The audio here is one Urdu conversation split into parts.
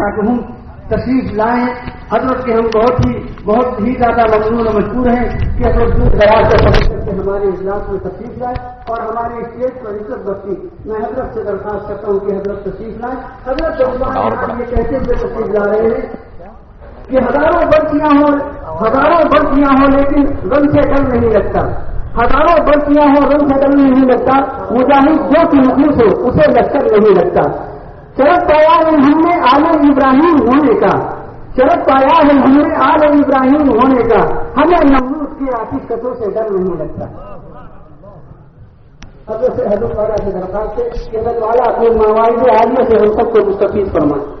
تاکہ ہم تشریف لائیں۔ حضرت کے ہم بہت ہی بہت ہی زیادہ ممنون و مشہور ہیں کہ حضرت دور دراز سے سفر کر کے ہمارے اجلاس میں تشریف لائے اور ہمارے اسٹیج پر عزت بخشی میں حضرت سے درخواست کرتا ہوں کہ حضرت تشریف لائیں۔ حضرت یہ کہتے ہوئے تشریف لا رہے ہیں کہ ہزاروں برسیاں ہوں ہزاروں برسیاں ہوں لیکن غم سے ڈر نہیں لگتا۔ ہزاروں برسیاں ہوں غم سے ڈر نہیں لگتا۔ مجاہد جو کہ مخلوص ہو اسے لشکر نہیں لگتا۔ شرط پایا ہے ہم نے عالم ابراہیم ہونے کا۔ شرط پایا ہے ہم نے عالم ابراہیم ہونے کا۔ ہمیں نمرود کی آتش کتوں سے ڈر نہیں لگتا۔ حضرت سے حضرت والا سے درخواست ہے کہ حضرت والا اپنے مواعد عالیہ سے ہم سب کو مستفید فرمائے۔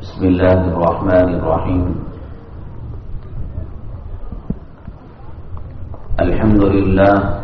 بسم الله الرحمن الرحيم. الحمد لله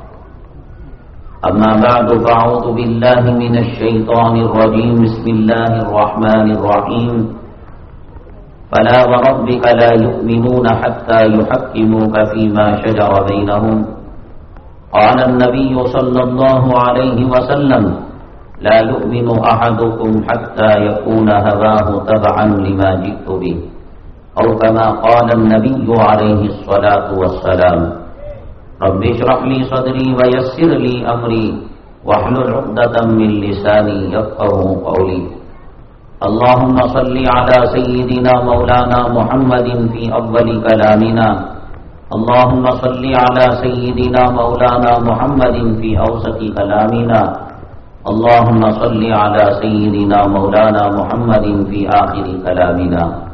أما بعد فأعوذ بالله من الشيطان الرجيم. بسم الله الرحمن الرحيم. فلا وربك لا يؤمنون حتى يحكموك فيما شجر بينهم. قال النبي صلى الله عليه وسلم لا يؤمن أحدكم حتى يكون هواه تبعا لما جئت به أو كما قال النبي عليه الصلاة والسلام. رب اشرح لي صدري ويسر لي أمري واحلل عقدة من لساني يفقه قولي. اللهم صل على سيدنا مولانا محمد في أول كلامنا. اللهم صل على سيدنا مولانا محمد في أوسط كلامنا. اللهم صل على سيدنا مولانا محمد في آخر كلامنا.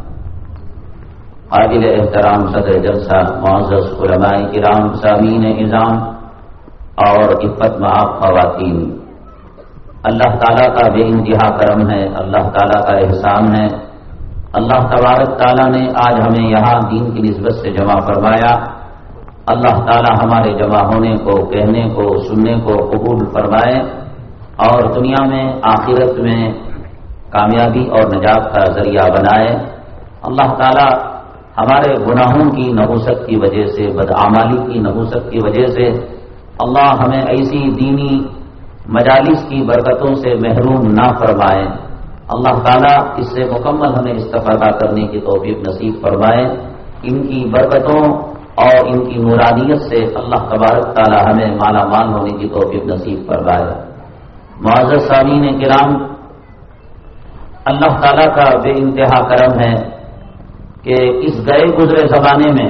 قابل احترام صدر جلسہ، معزز علماء کرام سامین نظام اور عفت معاف خواتین۔ اللہ تعالیٰ کا بے انتہا کرم ہے، اللہ تعالیٰ کا احسان ہے۔ اللہ تبارک تعالیٰ نے آج ہمیں یہاں دین کی نسبت سے جمع فرمایا۔ اللہ تعالیٰ ہمارے جمع ہونے کو، کہنے کو، سننے کو قبول فرمائے۔ اور دنیا میں، آخرت میں کامیابی اور نجات کا ذریعہ بنائے۔ اللہ تعالیٰ ہمارے گناہوں کی نحوست کی وجہ سے بدعمالی کی نحوست کی وجہ سے اللہ ہمیں ایسی دینی مجالس کی برکتوں سے محروم نہ فرمائے۔ اللہ تعالیٰ اس سے مکمل ہمیں استفادہ کرنے کی توفیق نصیب فرمائے۔ ان کی برکتوں اور ان کی نورانیت سے اللہ تبارک تعالیٰ ہمیں مالا مال ہونے کی توفیق نصیب فرمائے۔ معذر سامعین کرام، اللہ تعالیٰ کا بے انتہا کرم ہے۔ کہ اس گئے گزرے زمانے میں،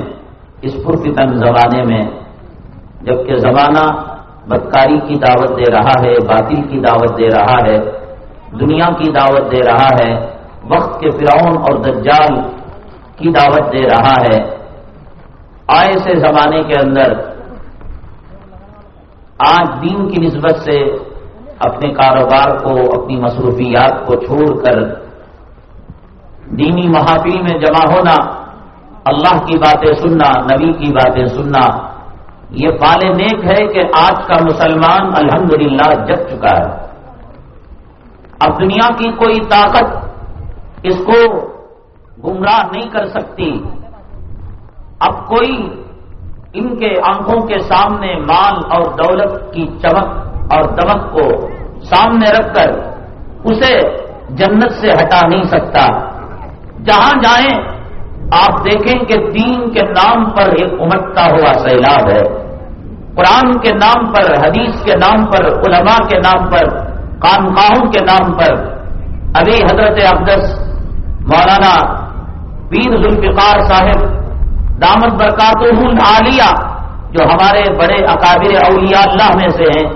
اس پرفتن زمانے میں، جبکہ زمانہ بدکاری کی دعوت دے رہا ہے، باطل کی دعوت دے رہا ہے، دنیا کی دعوت دے رہا ہے، وقت کے فرعون اور دجال کی دعوت دے رہا ہے۔ آئے سے زمانے کے اندر، آج دین کی نسبت سے اپنے کاروبار کو، اپنی مصروفیات کو چھوڑ کر دینی محافی میں جمع ہونا، اللہ کی باتیں سننا، نبی کی باتیں سننا، یہ پال نیک ہے کہ آج کا مسلمان الحمدللہ جگ چکا ہے۔ اب دنیا کی کوئی طاقت اس کو گمراہ نہیں کر سکتی۔ اب کوئی ان کے آنکھوں کے سامنے مال اور دولت کی چمک اور دمک کو سامنے رکھ کر اسے جنت سے ہٹا نہیں سکتا۔ جہاں جائیں، آپ دیکھیں کہ دین کے نام پر ایک امٹتا ہوا سیلاب ہے۔ قرآن کے نام پر، حدیث کے نام پر، علماء کے نام پر، خانقاہوں کے نام پر۔ ابھی حضرت اقدس، مولانا پیر ذوالفقار صاحب دامت برکات عالیہ جو ہمارے بڑے اکابر اولیاء اللہ میں سے ہیں،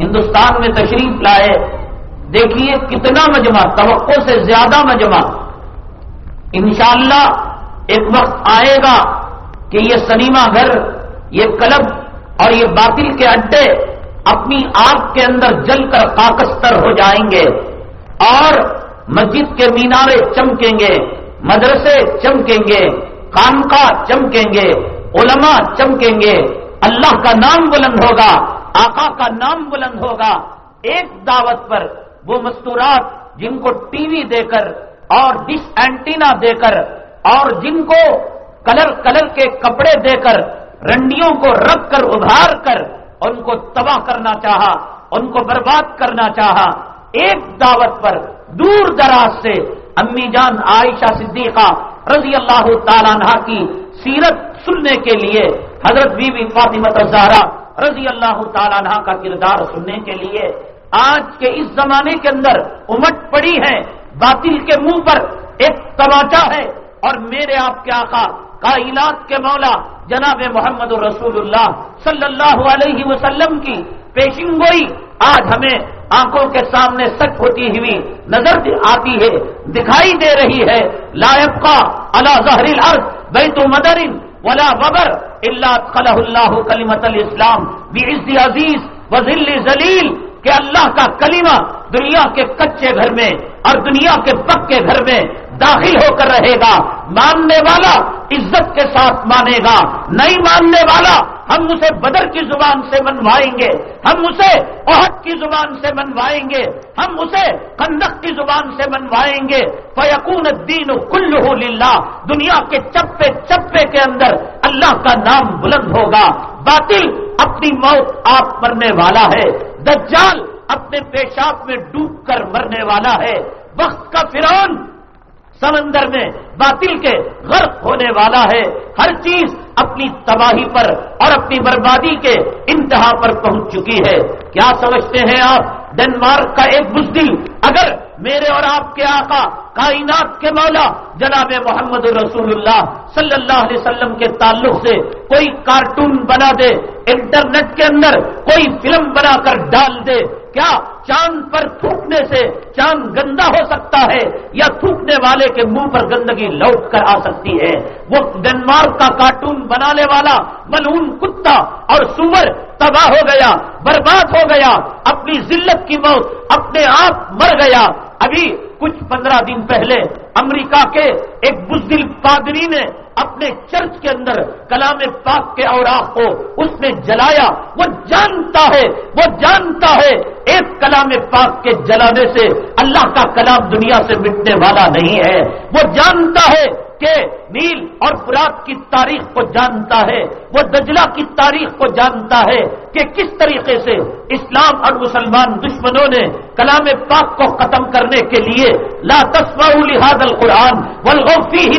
ہندوستان میں تشریف لائے۔ دیکھیے کتنا مجمع، توقع سے زیادہ مجمع۔ انشاءاللہ ایک وقت آئے گا کہ یہ سنیما گھر، یہ کلب اور یہ باطل کے اڈے اپنی آگ کے اندر جل کر کاکستر ہو جائیں گے اور مسجد کے مینارے چمکیں گے، مدرسے چمکیں گے، خانقاہ چمکیں گے، علماء چمکیں گے۔ اللہ کا نام بلند ہوگا، آقا کا نام بلند ہوگا۔ ایک دعوت پر وہ مستورات جن کو ٹی وی دے کر اور ڈس اینٹینا دے کر اور جن کو کلر کلر کے کپڑے دے کر رنڈیوں کو رکھ کر ابھار کر، ان کو تباہ کرنا چاہا، ان کو برباد کرنا چاہا۔ ایک دعوت پر دور دراز سے امی جان عائشہ صدیقہ رضی اللہ تعالیٰ عنہ کی سیرت سننے کے لیے، حضرت بی بی فاطمت زہرا رضی اللہ تعالیٰ عنہ کا کردار سننے کے لیے، آج کے اس زمانے کے اندر امٹ پڑی ہے باطل کے منہ پر ایک تماچا ہے اور میرے آپ کے آقا کائنات کے مولا جناب محمد رسول اللہ صلی اللہ علیہ وسلم کی پیشن گوئی آج ہمیں آنکھوں کے سامنے سچ ہوتی ہوئی نظر آتی ہے، دکھائی دے رہی ہے۔ لائب کا اللہ ظہر الارض بیت مدرن ولا ببر اللہ خلح اللہ کلیمت الاسلام بھی عزیز وزل ذلیل کہ اللہ کا کلمہ دنیا کے کچے گھر میں اور دنیا کے پکے گھر میں داخل ہو کر رہے گا۔ ماننے والا عزت کے ساتھ مانے گا۔ نہیں ماننے والا ہم اسے بدر کی زبان سے منوائیں گے۔ ہم اسے عہد کی زبان سے منوائیں گے۔ ہم اسے خندق کی زبان سے منوائیں گے۔ فیقون الدین کل للہ۔ دنیا کے چپے چپے کے اندر اللہ کا نام بلند ہوگا۔ باطل اپنی موت آپ مرنے والا ہے۔ دجال اپنے پیشاب میں ڈوب کر مرنے والا ہے۔ وقت کا فرعون سمندر میں باطل کے غرق ہونے والا ہے۔ ہر چیز اپنی تباہی پر اور اپنی بربادی کے انتہا پر پہنچ چکی ہے۔ کیا سمجھتے ہیں آپ؟ ڈنمارک کا ایک بزدل اگر میرے اور آپ کے آقا کائنات کے مولا جناب محمد رسول اللہ صلی اللہ علیہ وسلم کے تعلق سے کوئی کارٹون بنا دے، انٹرنیٹ کے اندر کوئی فلم بنا کر ڈال دے۔ کیا چاند پر تھوکنے سے چاند گندا ہو سکتا ہے یا تھوکنے والے کے منہ پر گندگی لوٹ کر آ سکتی ہے؟ وہ ڈنمارک کا کارٹون بنانے والا ملون کتا اور سور تباہ ہو گیا، برباد ہو گیا، اپنی ذلت کی موت اپنے آپ مر گیا۔ ابھی کچھ پندرہ دن پہلے امریکہ کے ایک بزدل پادری نے اپنے چرچ کے اندر کلام پاک کے اوراق کو اس نے جلایا۔ وہ جانتا ہے، وہ جانتا ہے ایک کلام پاک کے جلانے سے اللہ کا کلام دنیا سے مٹنے والا نہیں ہے۔ وہ جانتا ہے کہ نیل اور فرات کی تاریخ کو جانتا ہے، وہ دجلہ کی تاریخ کو جانتا ہے کہ کس طریقے سے اسلام اور مسلمان دشمنوں نے کلام پاک کو ختم کرنے کے لیے لا تسمع لہذا القرآن والغفی ہی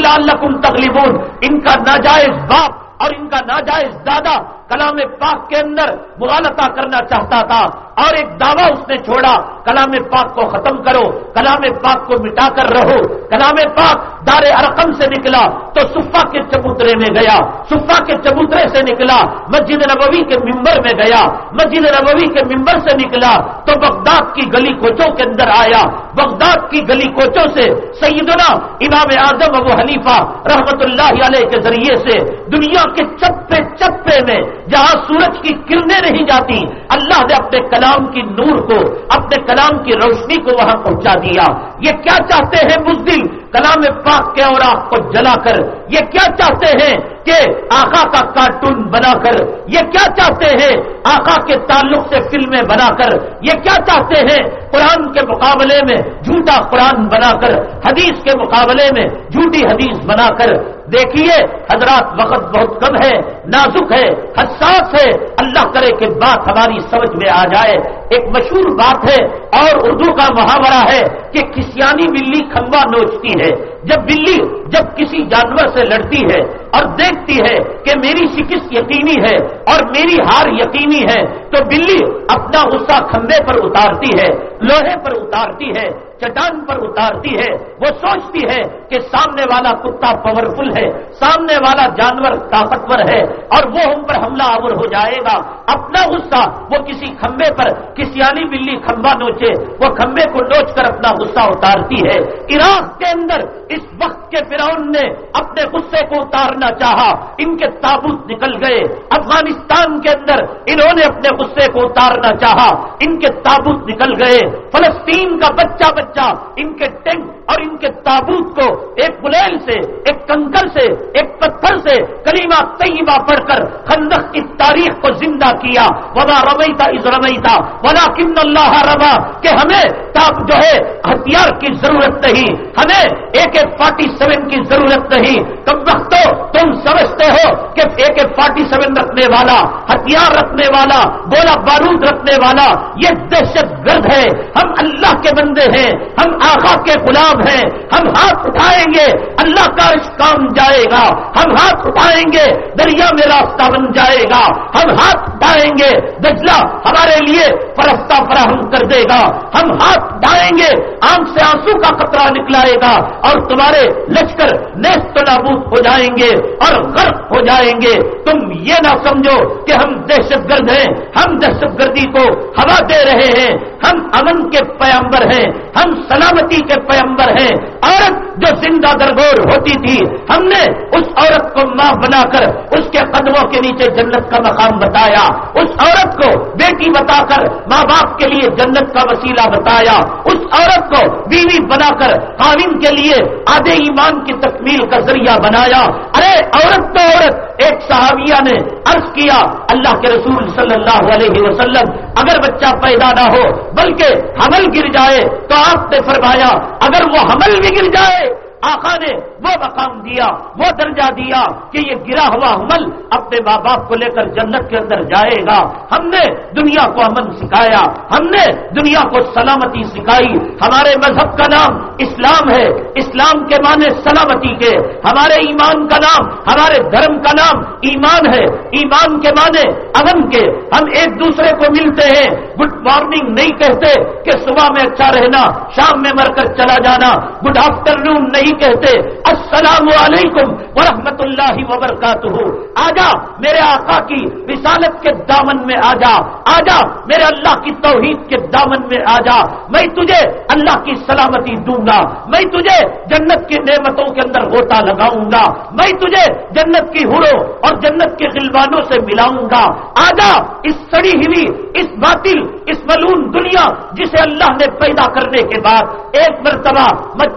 تغلیبون ان کا ناجائز باپ اور ان کا ناجائز دادا کلام پاک کے اندر مغالطہ کرنا چاہتا تھا اور ایک دعویٰ اس نے چھوڑا، کلام پاک کو ختم کرو، کلام پاک کو مٹا کر رہو۔ کلام پاک دار ارقم سے نکلا تو صفا کے چبوترے میں گیا۔ صفا کے چبوترے سے نکلا، مسجد نبوی کے ممبر میں گیا۔ مسجد نبوی کے ممبر سے نکلا تو بغداد کی گلی کوچوں کے اندر آیا۔ بغداد کی گلی کوچوں سے سیدنا امام اعظم ابو حلیفہ رحمت اللہ علیہ کے ذریعے سے دنیا کے چپے چپے میں جہاں سورج کی کرنیں نہیں جاتی، اللہ نے اپنے کلام کی نور کو، اپنے کلام کی روشنی کو وہاں پہنچا دیا۔ یہ کیا چاہتے ہیں بزدل کلام پاک کے اور آپ کو جلا کر۔ یہ کیا چاہتے ہیں کہ آقا کا کارٹون بنا کر؟ یہ کیا چاہتے ہیں آقا کے تعلق سے فلمیں بنا کر؟ یہ کیا چاہتے ہیں قرآن کے مقابلے میں جھوٹا قرآن بنا کر؟ حدیث کے مقابلے میں جھوٹی حدیث بنا کر؟ دیکھیے، حضرات وقت بہت کم ہے، نازک ہے، حساس ہے۔ اللہ کرے کہ بات ہماری سمجھ میں آ جائے۔ ایک مشہور بات ہے اور اردو کا محاورہ ہے کہ کسیانی بلی کھمبا نوچتی ہے۔ جب بلی جب کسی جانور سے لڑتی ہے اور دیکھتی ہے کہ میری شکست یقینی ہے اور میری ہار یقینی ہے، تو بلی اپنا غصہ کھمبے پر اتارتی ہے، لوہے پر اتارتی ہے۔ چٹان پر اتارتی ہے، وہ سوچتی ہے کہ سامنے والا کتا پاورفل ہے، سامنے والا جانور طاقتور ہے اور وہ ہم پر حملہ آور ہو جائے گا۔ اپنا غصہ وہ کسی کھمبے پر، کسی آنی بلی کھمبا نوچے، وہ کھمبے کو نوچ کر اپنا غصہ اتارتی ہے۔ عراق کے اندر اس وقت کے فرعون نے اپنے غصے کو اتارنا چاہا۔ ان کے تابوت نکل گئے۔ افغانستان کے اندر انہوں نے اپنے غصے کو اتارنا چاہا۔ ان کے تابوت نکل گئے۔ فلسطین کا بچہ بچہ ان کے ٹینک اور ان کے تابوت کو ایک بلیل سے، ایک کنکر سے، ایک پتھر سے کریمہ طیبہ پڑھ کر خندق کی تاریخ کو زندہ کیا۔ وبا رمیتا از رمیتا ولا کن اللہ ربا کہ ہمیں تاب جو ہے، ہتھیار کی ضرورت نہیں۔ ہمیں ایک ایک فورٹی سیون کی ضرورت نہیں۔ تم وقتوں تم سمجھتے ہو کہ ایک ایک فورٹی سیون رکھنے والا، ہتھیار رکھنے والا، گولا بارود رکھنے والا، یہ دہشت گرد ہے۔ ہم اللہ کے بندے ہیں، ہم آخا کے غلام ہیں، ہم ہاتھ اٹھائیں گے، اللہ کا کام جائے گا۔ ہم ہاتھ اٹھائیں گے، دریا میں راستہ بن جائے گا۔ ہم ہاتھ اٹھائیں گے دجلہ ہمارے لیے فرفتہ فراہم کر دے گا۔ ہم ہاتھ اٹھائیں گے، آنکھ سے آنسو کا خطرہ نکلائے گا۔ اور تمہارے لشکر نیست نابود ہو جائیں گے اور غرق ہو جائیں گے۔ تم یہ نہ سمجھو کہ ہم دہشت گرد ہیں، ہم دہشت گردی کو ہوا دے رہے ہیں۔ ہم امن کے پیامبر ہیں، ہم سلامتی کے پر ہے۔ عورت جو زندہ درگور ہوتی تھی، ہم نے اس عورت کو ماں بنا کر اس کے قدموں کے نیچے جنت کا مقام بتایا۔ اس عورت کو بیٹی بتا کر ماں باپ کے لیے جنت کا وسیلہ بتایا۔ اس عورت کو بیوی بنا کر قانون کے لیے آدھے ایمان کی تکمیل کا ذریعہ بنایا۔ ارے، عورت تو عورت، ایک صحابیہ نے عرض کیا، اللہ کے رسول صلی اللہ علیہ وسلم، اگر بچہ پیدا نہ ہو، بلکہ حمل گر جائے، تو آپ نے فرمایا، اگر وہ حمل بھی گر جائے آقا نے وہ مقام دیا، وہ درجہ دیا کہ یہ گرا ہوا حمل اپنے ماں باپ کو لے کر جنت کے اندر جائے گا۔ ہم نے دنیا کو امن سکھایا، ہم نے دنیا کو سلامتی سکھائی۔ ہمارے مذہب کا نام اسلام ہے، اسلام کے معنی سلامتی کے۔ ہمارے ایمان کا نام، ہمارے دھرم کا نام ایمان ہے۔ ایمان کے معنی امن کے۔ ہم ایک دوسرے کو ملتے ہیں۔ گڈ مارننگ نہیں کہتے کہ صبح میں اچھا رہنا، شام میں مر کر چلا جانا۔ گڈ آفٹر نون نہیں کہتے، السلام علیکم ورحمۃ اللہ وبرکاتہ آجا میرے آقا کی رسالت کے دامن میں آجا آجا میرے اللہ کی توحید کے دامن میں آجا میں تجھے اللہ کی سلامتی دوں گا، میں تجھے جنت کی نعمتوں کے اندر ہوتا لگاؤں گا۔ میں تجھے جنت کی ہرو اور جنت کے غلبانوں سے ملاؤں گا۔ آجا اس سڑی ہوئی اس باطل، اس ملون دنیا جسے اللہ نے پیدا کرنے کے بعد ایک مرتبہ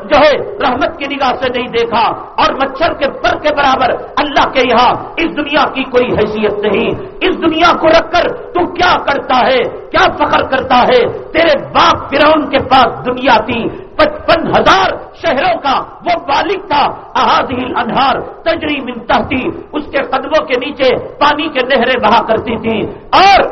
جو ہے رحمت کی نگاہ سے نہیں دیکھا اور مچھر کے پر کے برابر اللہ کے یہاں اس دنیا کی کوئی حیثیت نہیں۔ اس دنیا کو رکھ کر تو کیا کرتا ہے؟ کیا فخر کرتا ہے؟ تیرے باپ فرعون کے پاس دنیا تھی پچپن ہزار شہروں کا وہ بالک تھا احادی انہار تجری من تھی اس کے قدموں کے نیچے پانی کے نہریں بہا کرتی تھی اور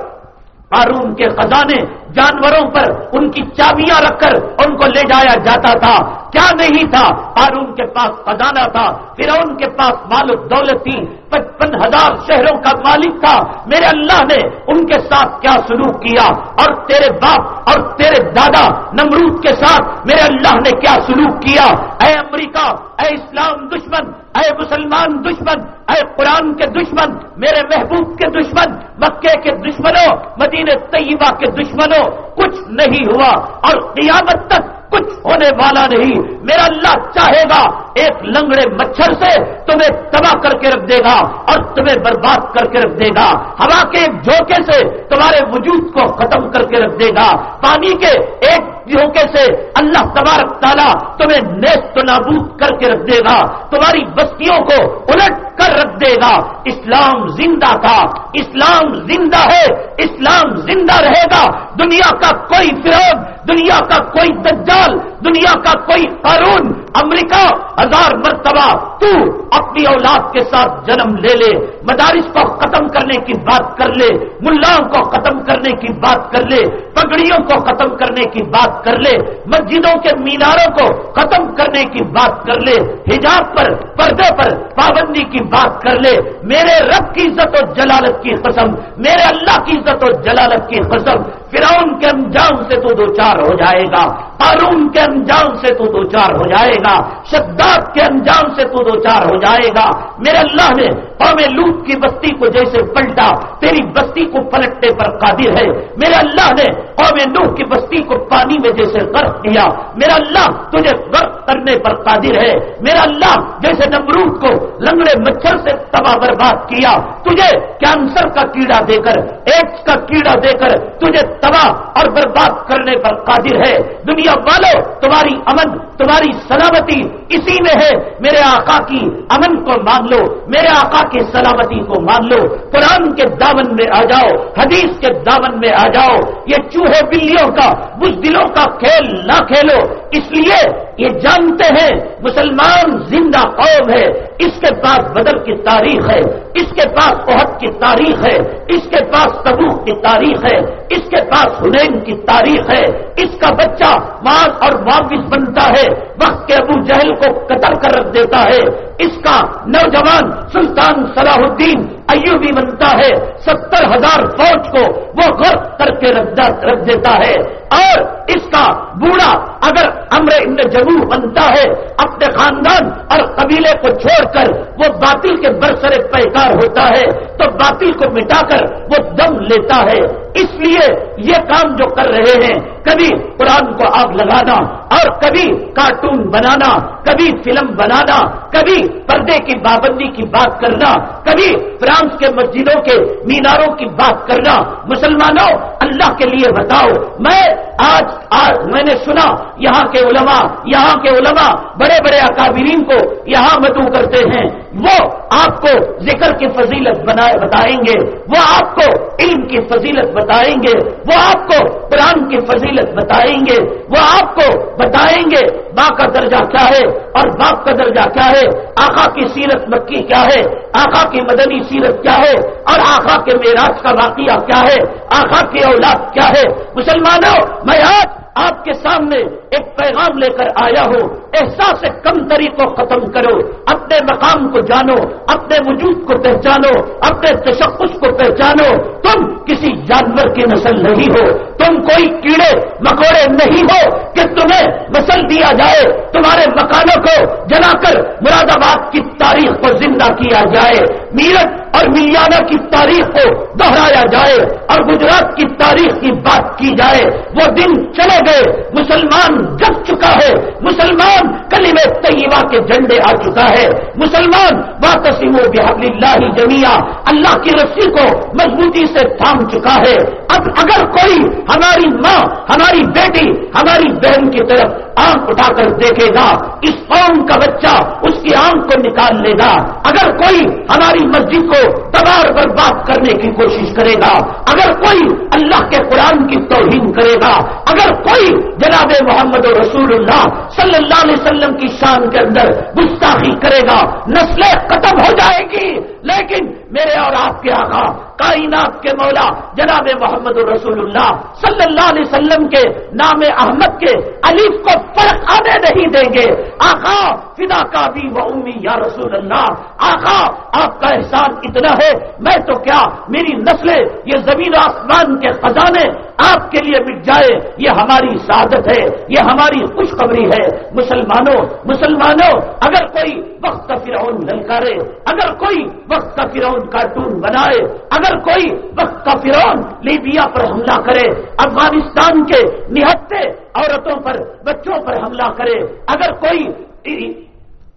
قارون کے خزانے جانوروں پر ان کی چابیاں رکھ کر ان کو لے جایا جاتا تھا۔ کیا نہیں تھا؟ قارون کے پاس خزانہ تھا پھر ان کے پاس مال دولت تھی۔ پچپن ہزار شہروں کا مالک تھا۔ میرے اللہ نے ان کے ساتھ کیا سلوک کیا؟ اور تیرے باپ اور تیرے دادا نمرود کے ساتھ میرے اللہ نے کیا سلوک کیا؟ اے امریکہ، اے اسلام دشمن، اے مسلمان دشمن، اے قرآن کے دشمن، میرے محبوب کے دشمن مکے کے دشمنوں مدین طیبہ کے دشمنوں کچھ نہیں ہوا اور قیامت تک کچھ ہونے والا نہیں۔ میرا اللہ چاہے گا ایک لنگڑے مچھر سے تمہیں تباہ کر کے رکھ دے گا اور تمہیں برباد کر کے رکھ دے گا۔ ہوا کے ایک جھوکے سے تمہارے وجود کو ختم کر کے رکھ دے گا۔ پانی کے ایک جھوکے سے اللہ تبارک تعالیٰ تمہیں نیست نابود کر کے رکھ دے گا، تمہاری بستیوں کو الٹ کر رکھ دے گا۔ اسلام زندہ تھا، اسلام زندہ ہے، اسلام زندہ رہے گا۔ دنیا کا کوئی فروغ دنیا کا کوئی دجال، دنیا کا کوئی قانون امریکہ ہزار مرتبہ تو اپنی اولاد کے ساتھ جنم لے لے۔ مدارس کو ختم کرنے کی بات کر لے، ملاؤں کو ختم کرنے کی بات کر لے، پگڑیوں کو ختم کرنے کی بات کر لے، مسجدوں کے میناروں کو ختم کرنے کی بات کر لے، حجاب پر، پردے پر پابندی کی بات کر لے۔ میرے رب کی عزت و جلالت کی قسم، میرے اللہ کی عزت و جلالت کی قسم، فرعون کے انجام سے تو دو چار ہو جائے گا قارون کے انجام سے تو دو چار ہو جائے گا، شداد کے انجام سے تو دو چار ہو جائے گا۔ میرے اللہ نے قوم لوٹ کی بستی کو جیسے پلٹا تیری بستی کو پلٹنے پر قادر ہے۔ میرے اللہ نے قوم نوح کی بستی کو پانی میں جیسے غرق کیا۔ میرا اللہ تجھے غرق کرنے پر قادر ہے۔ میرا اللہ جیسے نمرود کو لنگڑے مچھر سے تباہ برباد کیا۔ تجھے کینسر کا کیڑا دے کر ایڈس کا کیڑا دے کر تجھے تباہ اور برباد کرنے پر قادر ہے۔ دنیا والو، تمہاری امن، تمہاری سلامتی اسی میں ہے۔ میرے آقا کی امن کو مان لو۔ میرے آقا کی سلامتی کو مان لو، قرآن کے دامن میں آ جاؤ، حدیث کے دامن میں آ جاؤ، یہ چوہے بلیوں کا دلوں کا کھیل نہ کھیلو۔ اس لیے یہ جانتے ہیں، مسلمان زندہ قوم ہے۔ اس کے پاس بدر کی تاریخ ہے، اس کے پاس عہد کی تاریخ ہے، اس کے پاس تبوک کی تاریخ ہے۔ اس کے پاس حنین کی تاریخ ہے، اس کا بچہ ماں اور واپس بنتا ہے، وقت کے ابو جہل کو قتل کر رکھ دیتا ہے۔ اس کا نوجوان سلطان صلاح الدین ایوبی بنتا ہے، ستر ہزار فوج کو وہ غرق کر کے رکھ دیتا ہے۔ اور اس کا بوڑھا اگر امر ان جموں بنتا ہے، اپنے خاندان اور قبیلے کو چھوڑ کر وہ باطل کے برسر پیکار ہوتا ہے، تو باطل کو مٹا کر وہ دم لیتا ہے۔ اس لیے یہ کام جو کر رہے ہیں کبھی قرآن کو آگ لگانا اور کبھی کارٹون بنانا، کبھی فلم بنانا، کبھی پردے کی پابندی کی بات کرنا، کبھی فرانس کے مسجدوں کے میناروں کی بات کرنا۔ مسلمانوں، اللہ کے لیے بتاؤ، میں آج آج میں نے سنا، یہاں کے علماء، یہاں کے علماء، بڑے بڑے اکابرین کو یہاں مدعو کرتے ہیں۔ وہ آپ کو ذکر کی فضیلت بتائیں گے۔ وہ آپ کو علم کی فضیلت بتائیں گے۔ وہ آپ کو قرآن کی فضیلت بتائیں گے، وہ آپ کو بتائیں گے ماں کا درجہ کیا ہے اور باپ کا درجہ کیا ہے؟ آقا کی سیرت مکی کیا ہے؟ آقا کی مدنی سیرت کیا ہے؟ اور آقا کے معراج کا واقعہ کیا ہے؟ آقا کی اولاد کیا ہے؟ مسلمانوں، میں آج آپ کے سامنے ایک پیغام لے کر آیا ہوں احساس کمتری کو ختم کرو، اپنے مقام کو جانو، اپنے وجود کو پہچانو، اپنے تشخص کو پہچانو۔ تم کسی جانور کی نسل نہیں ہو، تم کوئی کیڑے، مکوڑے نہیں ہو کہ تمہیں مسل دیا جائے، تمہارے مکانوں کو جلا کر مراد آباد کی تاریخ کو زندہ کیا جائے۔ میرٹ اور ملیانہ کی تاریخ کو دہرایا جائے اور گجرات کی تاریخ کی بات کی جائے، وہ دن چلے گئے، مسلمان جگ چکا ہے، مسلمان کلیم طیبہ کے جھنڈے آ چکا ہے، مسلمان واقسیم و بحب اللہ جمیا اللہ کی رسی کو مضبوطی سے تھام چکا ہے۔ اب اگر کوئی ہماری ماں، ہماری بیٹی، ہماری بہن کی طرف آنکھ اٹھا کر دیکھے گا، اس قوم کا بچہ اس کی آنکھ کو نکال لے گا۔ اگر کوئی ہماری مسجد کو تبار برباد کرنے کی کوشش کرے گا، اگر کوئی اللہ کے قرآن کی توہین کرے گا، اگر کوئی جناب محمد رسول اللہ صلی اللہ علیہ وسلم کی شان کے اندر گستاخی کرے گا، نسلیں ختم ہو جائے گی۔ لیکن میرے اور آپ کے آقا کائنات کے مولا جناب محمد رسول اللہ صلی اللہ علیہ وسلم کے نام احمد کے علیف کو فرق آنے نہیں دیں گے۔ آقا، فدا کا بھی وہ امی یا رسول اللہ آقا، آپ کا احسان اتنا ہے، میں تو کیا میری نسلیں، یہ زمین آسمان کے خزانے آپ کے لیے مٹ جائے۔ یہ ہماری سعادت ہے، یہ ہماری خوشخبری ہے۔ مسلمانوں مسلمانوں، اگر کوئی وقت کا فرعون للکارے اگر کوئی وقت کا فرعون کارٹون بنائے اگر کوئی وقت کا فرعون لیبیا پر حملہ کرے، افغانستان کے نہتے عورتوں پر، بچوں پر حملہ کرے، اگر کوئی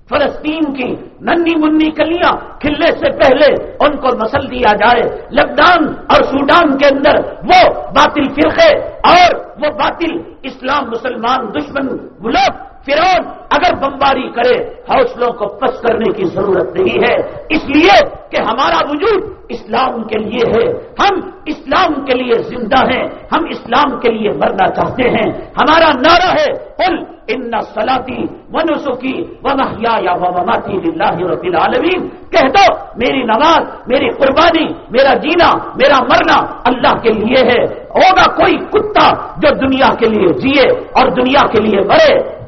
فلسطین کی ننی منی کلیاں کھلنے سے پہلے ان کو مسل دیا جائے، لبنان اور سوڈان کے اندر وہ باطل فرقے اور وہ باطل اسلام مسلمان دشمن ملک فرون اگر بمباری کرے، حوصلوں کو پس کرنے کی ضرورت نہیں ہے۔ اس لیے کہ ہمارا وجود اسلام کے لیے ہے۔ ہم اسلام کے لیے زندہ ہیں۔ ہم اسلام کے لیے مرنا چاہتے ہیں۔ ہمارا نعرہ ہے پل ان سلاتی منسو کی ومحیا یا وماتی اللہ رب العالمین۔ کہہ دو، میری نماز، میری قربانی، میرا جینا، میرا مرنا اللہ کے لیے ہے۔ ہوگا کوئی کتا جو دنیا کے لیے جیے اور دنیا کے لیے مرے۔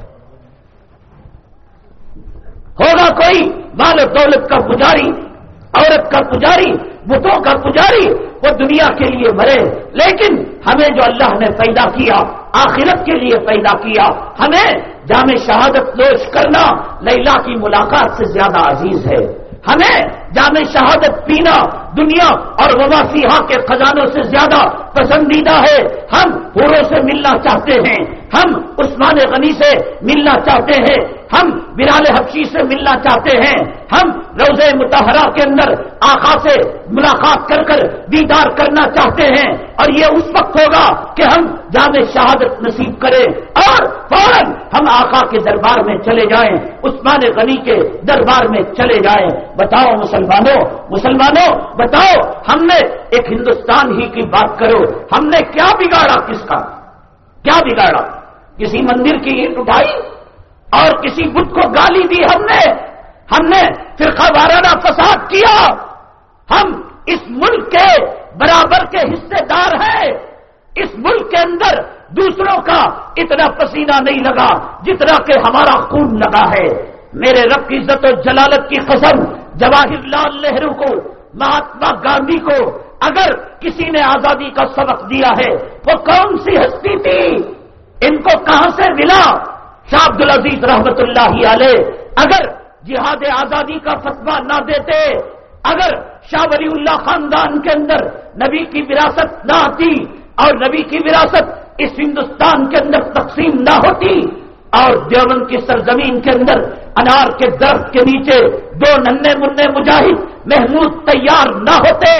ہوگا کوئی؟ مال دولت کا پجاری، عورت کا پجاری، بتوں کا پجاری، وہ دنیا کے لیے مرے۔ لیکن ہمیں جو اللہ نے پیدا کیا، آخرت کے لیے پیدا کیا، ہمیں جامع شہادت نوش کرنا لیلا کی ملاقات سے زیادہ عزیز ہے۔ ہمیں جامع شہادت پینا دنیا اور وبا سیاح کے خزانوں سے زیادہ پسندیدہ ہے۔ ہم پوروں سے ملنا چاہتے ہیں۔ ہم عثمان غنی سے ملنا چاہتے ہیں۔ ہم برال حفشی سے ملنا چاہتے ہیں۔ ہم روز متحرہ کے اندر آخا سے ملاقات کر کر دیدار کرنا چاہتے ہیں۔ اور یہ اس وقت ہوگا کہ ہم جامع شہادت نصیب کریں اور فوراً ہم آقا کے دربار میں چلے جائیں۔ عثمان غنی کے دربار میں چلے جائیں۔ بتاؤ مسلمانوں مسلمانوں بتاؤ، ہم نے ایک ہندوستان ہی کی بات کرو، ہم نے کیا بگاڑا کس کا؟ کیا بگاڑا؟ کسی مندر کی اینٹ اٹھائی اور کسی بدھ کو گالی دی ہم نے؟ ہم نے فرقہ وارانہ فساد کیا۔ ہم اس ملک کے برابر کے حصے دار ہیں۔ اس ملک کے اندر دوسروں کا اتنا پسینہ نہیں لگا جتنا کہ ہمارا خون لگا ہے۔ میرے رب کی عزت و جلالت کی قسم، جواہر لال نہرو کو مہاتما گاندھی کو اگر کسی نے آزادی کا سبق دیا ہے، وہ کون سی ہستی تھی؟ ان کو کہاں سے ملا؟ شاہ عبد العزیز رحمت اللہ علیہ، اگر جہاد آزادی کا فتوا نہ دیتے، اگر شاہ ولی اللہ خاندان کے اندر نبی کی وراثت نہ آتی اور نبی کی وراثت اس ہندوستان کے اندر تقسیم نہ ہوتی اور دیوبند کی سرزمین کے اندر، انار کے درد کے نیچے دو ننے منع مجاہد محمود تیار نہ ہوتے۔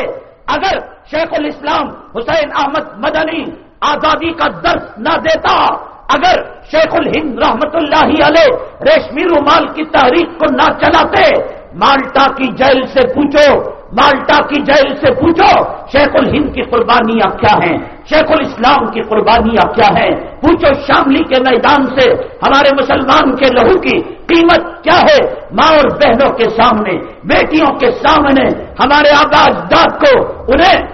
اگر شیخ الاسلام حسین احمد مدنی آزادی کا درد نہ دیتا، اگر شیخ الہند رحمت اللہ علیہ ریشمی رومال کی تحریک کو نہ چلاتے، مالٹا کی جیل سے پوچھو، مالٹا کی جیل سے پوچھو، شیخ الہند کی قربانیاں کیا ہیں؟ شیخ الاسلام کی قربانیاں کیا ہیں؟ پوچھو شاملی کے میدان سے ہمارے مسلمان کے لہو کی قیمت کیا ہے؟ ماں اور بہنوں کے سامنے، بیٹیوں کے سامنے ہمارے آباد داد کو انہیں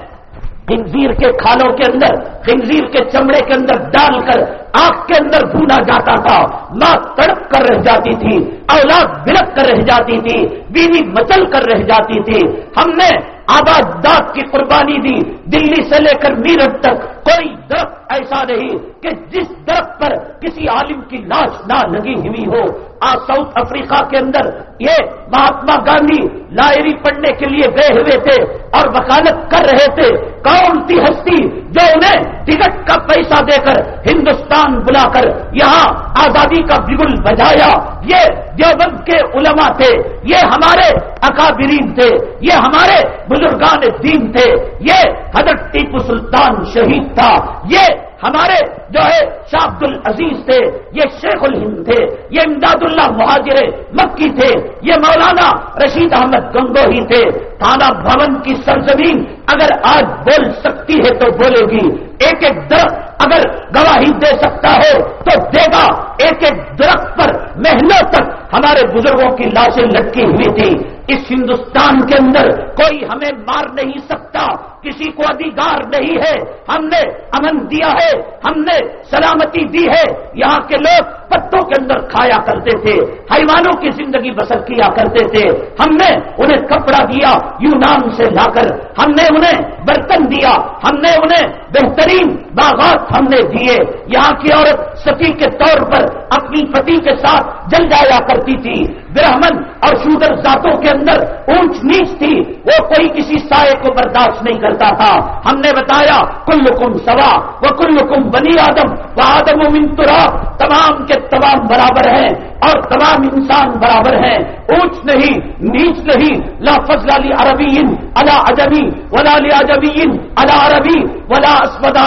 خنزیر کے کھالوں کے اندر، خنزیر کے چمڑے کے اندر ڈال کر آگ کے اندر بھونا جاتا تھا، ماں تڑپ کر رہ جاتی تھی، اولاد بلک کر رہ جاتی تھی، بیوی مچل کر رہ جاتی تھی۔ ہم نے آباد داد کی قربانی دی، دلی سے لے کر میرٹ تک۔ کوئی درخت ایسا نہیں کہ جس درخت پر کسی عالم کی لاش نہ لگی ہوئی ہو۔ آج ساؤتھ افریقہ کے اندر یہ مہاتما گاندھی لائری پڑھنے کے لیے گئے ہوئے تھے اور وکالت کر رہے تھے۔ کون سی ہستی جو انہیں ٹکٹ کا پیسہ دے کر ہندوستان بلا کر یہاں آزادی کا بگل بجایا۔ یہ دیوبند کے علماء تھے، یہ ہمارے اکابرین تھے، یہ ہمارے بزرگان دین تھے۔ یہ حضرت ٹیپو سلطان شہید تھا۔ یہ ہمارے جو ہے شاہ عبد العزیز تھے، یہ شیخ الہند تھے، یہ امداد اللہ مہاجر مکی تھے، یہ مولانا رشید احمد گنگوہی تھے۔ تھانہ بھون کی سرزمین اگر آج بول سکتی ہے تو بولے گی۔ ایک ایک درخت اگر گواہی دے سکتا ہو تو دے گا۔ ایک ایک درخت پر مہینوں تک ہمارے بزرگوں کی لاشیں لٹکی ہوئی تھی۔ اس ہندوستان کے اندر کوئی ہمیں مار نہیں سکتا، کسی کو ادھیکار نہیں ہے۔ ہم نے امن دیا ہے، ہم نے سلامتی دی ہے۔ یہاں کے لوگ پتوں کے اندر کھایا کرتے تھے، حیوانوں کی زندگی بسر کیا کرتے تھے۔ ہم نے انہیں کپڑا دیا، یونان سے لا کر۔ ہم نے انہیں برتن دیا۔ ہم نے انہیں بہترین باغات ہم نے دیے۔ یہاں کی عورت ستی کے طور پر اپنی پتی کے ساتھ جل جایا کرتی تھی۔ برہمن اور شوگر ذاتوں کے اندر اونچ نیچ تھی۔ وہ کوئی کسی سائے کو برداشت نہیں کرتا تھا۔ ہم نے بتایا کل حکم سوا وہ کل حکم بنی آدم وہ آدم و منترا تمام کے تمام برابر ہیں۔ اور تمام انسان برابر ہیں۔ اونچ نہیں، نیچ نہیں۔ لا فضل علی عربی الا اجبی ولا علی اجبی الا عربی، ولا اسود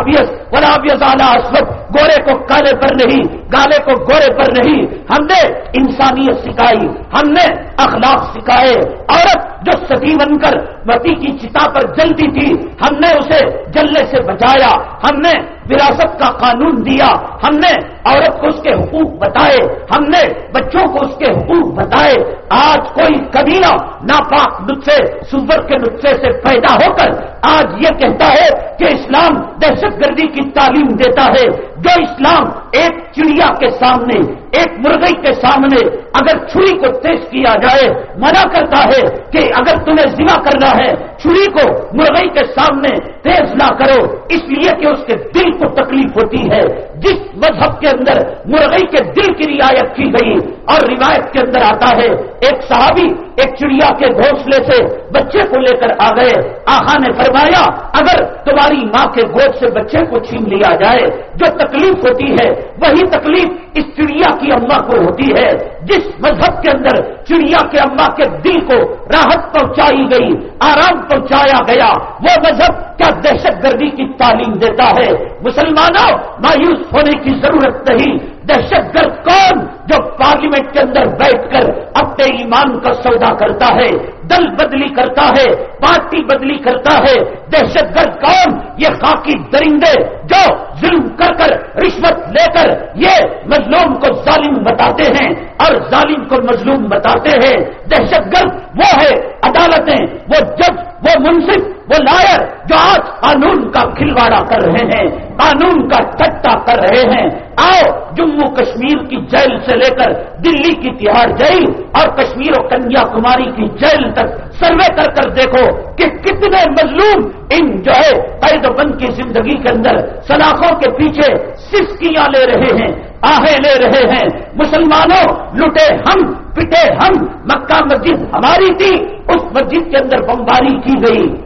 ابیس ولا ابیس الا اسود۔ گورے کو کالے پر نہیں۔ گالے کو گورے پر نہیں، ہم نے انسانیت سکھائی، ہم نے اخلاق سکھائے۔ عورت جو ستی بن کر متی کی چتا پر جلتی تھی، ہم نے اسے جلنے سے بچایا۔ ہم نے وراثت کا قانون دیا۔ ہم نے عورت کو اس کے حقوق بتائے۔ ہم نے بچوں کو اس کے حقوق بتائے۔ آج کوئی قبیلہ ناپاک نسخے سور کے نسخے سے پیدا ہو کر آج یہ کہتا ہے کہ اسلام دہشت گردی کی تعلیم دیتا ہے۔ جو اسلام ایک چڑیا کے سامنے ایک مرغئی کے سامنے اگر چھری کو تیز کیا جائے، منع کرتا ہے کہ اگر تمہیں ذمہ کرنا ہے، چھری کو مرغئی کے سامنے تیز نہ کرو۔ اس لیے کہ اس کے دل کو تکلیف ہوتی ہے۔ جس مذہب کے اندر مرغئی کے دل کی رعایت کی گئی اور روایت کے اندر آتا ہے، ایک صحابی ایک چڑیا کے گھونسلے سے بچے کو لے کر آ گئے۔ آخا نے فرمایا، اگر تمہاری ماں کے گود سے بچے کو چھین لیا جائے، جو تکلیف ہوتی ہے، وہی تکلیف اس چڑیا کی اما کو ہوتی ہے، جس مذہب کے اندر چڑیا کے اما کے دل کو راحت پہنچائی گئی، آرام پہنچایا گیا، وہ مذہب کیا دہشت گردی کی تعلیم دیتا ہے۔ مسلمانوں، مایوس ہونے کی ضرورت نہیں۔ دہشت گرد کون جو پارلیمنٹ کے اندر بیٹھ کر اپنے ایمان کا سودا کرتا ہے، دل بدلی کرتا ہے، پارٹی بدلی کرتا ہے؟ دہشت گرد کون یہ خاکی درندے جو ظلم کر کر رشوت لے کر یہ مظلوم کو ظالم بتاتے ہیں اور ظالم کو مظلوم بتاتے ہیں؟ دہشت گرد وہ ہے، عدالتیں، وہ جج، وہ منصف وہ لائر جو آج قانون کا کھلواڑا کر رہے ہیں، قانون کا ٹٹا کر رہے ہیں۔ آؤ، جموں کشمیر کی جیل سے لے کر دلی کی تہاڑ جیل اور کشمیر و کنیا کماری کی جیل تک سروے کر کر دیکھو کہ کتنے مظلوم ان جو ہے قید بند کی زندگی کے اندر سلاخوں کے پیچھے سسکیاں لے رہے ہیں، آہیں لے رہے ہیں۔ مسلمانوں، لٹے ہم، پٹے ہم، مکہ مسجد ہماری تھی، اس مسجد کے اندر بمباری کی گئی۔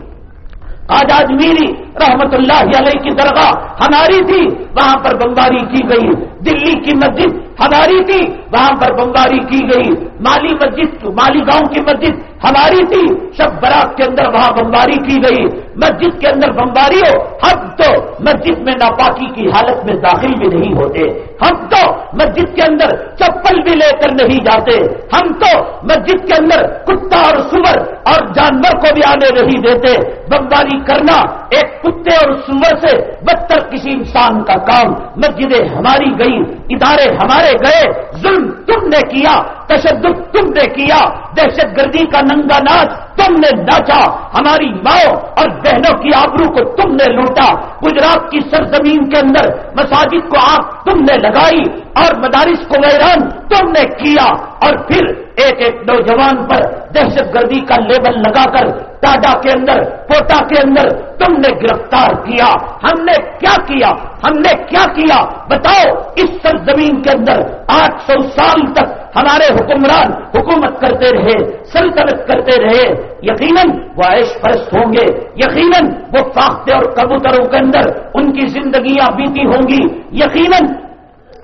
آج آج میری رحمت اللہ علیہ کی درگاہ ہماری تھی، وہاں پر بمباری کی گئی۔ دلی کی مسجد ہماری تھی، وہاں پر بمباری کی گئی۔ مالی مسجد مالی گاؤں کی مسجد ہماری تھی، سب برات کے اندر وہاں بمباری کی گئی۔ مسجد کے اندر بمباری ہو ہم تو مسجد میں ناپاکی کی حالت میں داخل بھی نہیں ہوتے۔ ہم تو مسجد کے اندر چپل بھی لے کر نہیں جاتے۔ ہم تو مسجد کے اندر کتا اور سور اور جانور کو بھی آنے نہیں دیتے۔ بمباری کرنا ایک کتے اور سور سے بدتر کسی انسان کا کام۔ مسجدیں ہماری گئی ادارے ہمارے گئے، ظلم تم نے کیا۔ تشدد تم نے کیا، دہشت گردی کا ننگا ناچ تم نے ناچا، ہماری ماؤں اور بہنوں کی آبرو کو تم نے لوٹا، گجرات کی سرزمین کے اندر مساجد کو آپ تم نے لگائی اور مدارس کو ویران تم نے کیا، اور پھر ایک ایک نوجوان پر دہشت گردی کا لیبل لگا کر ٹاڈا کے اندر، پوٹا کے اندر تم نے گرفتار کیا۔ ہم نے کیا کیا؟ ہم نے کیا کیا؟ بتاؤ، اس سرزمین کے اندر آٹھ سو سال تک ہمارے حکمران حکومت کرتے رہے، سلطنت کرتے رہے، یقیناً وہ عیش پرست ہوں گے، یقیناً وہ فاختے اور کبوتروں کے اندر ان کی زندگیاں بیتی ہوں گی، یقیناً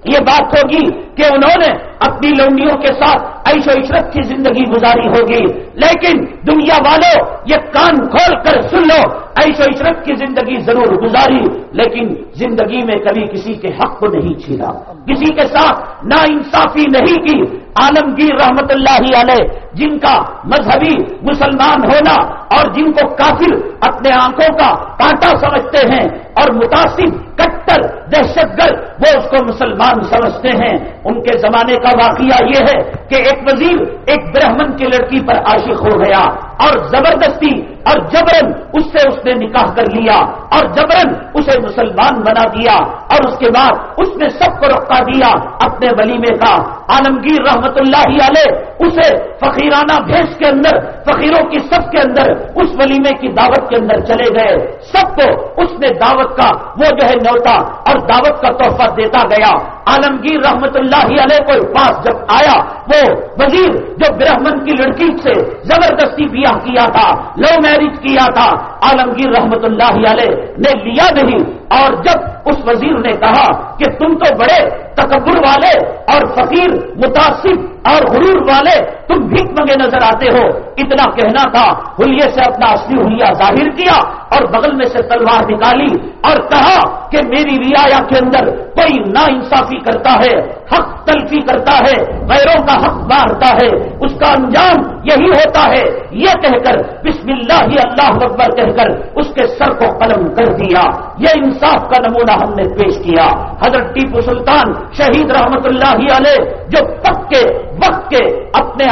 یہ بات ہوگی کہ انہوں نے اپنی لونڈیوں کے ساتھ عیش و عشرت کی زندگی گزاری ہوگی۔ لیکن دنیا والوں یہ کان کھول کر سن لو، عیش و عشرت کی زندگی ضرور گزاری، لیکن زندگی میں کبھی کسی کے حق کو نہیں چھینا۔ کسی کے ساتھ نا انصافی نہیں کی۔ عالمگیر رحمت اللہ علیہ، جن کا مذہبی مسلمان ہونا اور جن کو کافر اپنے آنکھوں کا کانٹا سمجھتے ہیں اور متاثر، کٹر دہشت گرد وہ اس کو مسلمان سمجھتے ہیں۔ ان کے زمانے کا واقعہ یہ ہے کہ ایک وزیر ایک برہمن کی لڑکی پر عاشق ہو گیا۔ اور زبردستی اور جبرن اس سے اس نے نکاح کر لیا اور جبرن اسے مسلمان بنا دیا اور اس کے بعد اس نے سب کو رکا دیا اپنے ولیمے کا عالمگیر رحمت اللہ علیہ اسے فقیرانہ بھیس کے اندر، فقیروں کی سب کے اندر، اس ولیمے کی دعوت کے اندر چلے گئے۔ سب کو اس نے دعوت کا وہ جو ہے نوتا اور دعوت کا تحفہ دیتا گیا۔ عالمگیر رحمت اللہ علیہ کو پاس جب آیا وہ وزیر جو برہمن کی لڑکی سے زبردستی بیاہ کیا تھا، لو میرج کیا تھا، عالمگیر رحمت اللہ علیہ نے لیا نہیں۔ اور جب اس وزیر نے کہا کہ تم تو بڑے تکبر والے اور فقیر، متاثر اور غرور والے تم بھیک منگے نظر آتے ہو۔ اتنا کہنا تھا ہولیے سے اپنا اصلی ہولیا ظاہر کیا اور بغل میں سے تلوار نکالی اور کہا کہ میری ریا کے اندر کوئی نا انصافی کرتا ہے، حق تلفی کرتا ہے، غیروں کا حق مارتا ہے۔ اس کا انجام یہی ہوتا ہے۔ یہ کہہ کر بسم اللہ ہی اللہ اکبر کہہ کر اس کے سر کو قلم کر دیا۔ یہ انصاف کا نمونہ ہم نے پیش کیا۔ حضرت ٹیپو سلطان شہید رحمت اللہ علیہ جو پکے وقت کے اپنے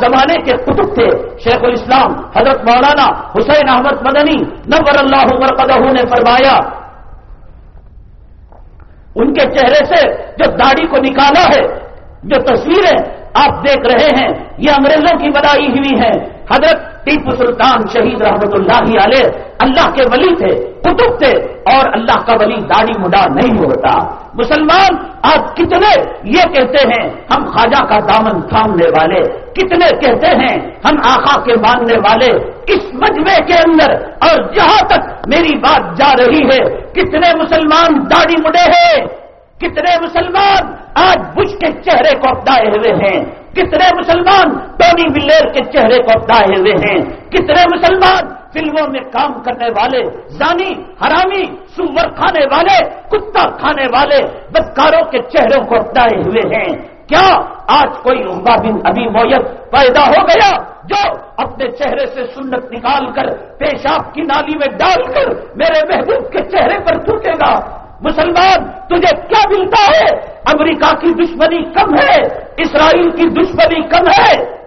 زمانے کے کتب تھے۔ شیخ الاسلام حضرت مولانا حسین احمد مدنی نور اللہ مرکز نے فرمایا، ان کے چہرے سے جو داڑھی کو نکالا ہے، جو تصویریں آپ دیکھ رہے ہیں، یہ انگریزوں کی بنائی ہوئی ہیں۔ حضرت ٹیپو سلطان شہید رحمت اللہ علیہ، اللہ کے ولی تھے کتب تھے، اور اللہ کا ولی داڑھی مڈا نہیں ہوتا۔ مسلمان، آپ کتنے یہ کہتے ہیں، ہم خواجہ کا دامن تھامنے والے۔ کتنے کہتے ہیں، ہم آخا کے ماننے والے۔ اس مجمے کے اندر اور جہاں تک میری بات جا رہی ہے، کتنے مسلمان داڑھی مڈے ہیں۔ کتنے مسلمان آج بش کے چہرے کو اپنائے ہوئے ہیں۔ کتنے مسلمان ٹونی بلیر کے چہرے کو اپنائے ہوئے ہیں؟ کتنے مسلمان فلموں میں کام کرنے والے، زانی، حرامی، سور کھانے والے، کتا کھانے والے بدکاروں کے چہروں کو اپنائے ہوئے ہیں؟ کیا آج کوئی عمبا بن ابھی مویت پیدا ہو گیا جو اپنے چہرے سے سنت نکال کر پیشاب کی نالی میں ڈال کر میرے محبوب کے چہرے پر تھوکے گا؟ مسلمان، تجھے کیا ملتا ہے؟ امریکہ کی دشمنی کم ہے، اسرائیل کی دشمنی کم ہے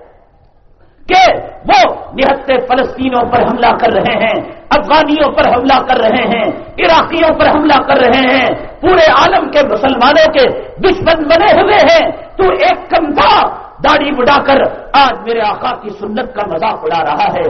کہ وہ نہتے فلسطینوں پر حملہ کر رہے ہیں، افغانیوں پر حملہ کر رہے ہیں، عراقیوں پر حملہ کر رہے ہیں، پورے عالم کے مسلمانوں کے دشمن بنے ہوئے ہیں۔ تو ایک کم تھا، داڑھی بڑھا کر آج میرے آقا کی سنت کا مذاق اڑا رہا ہے۔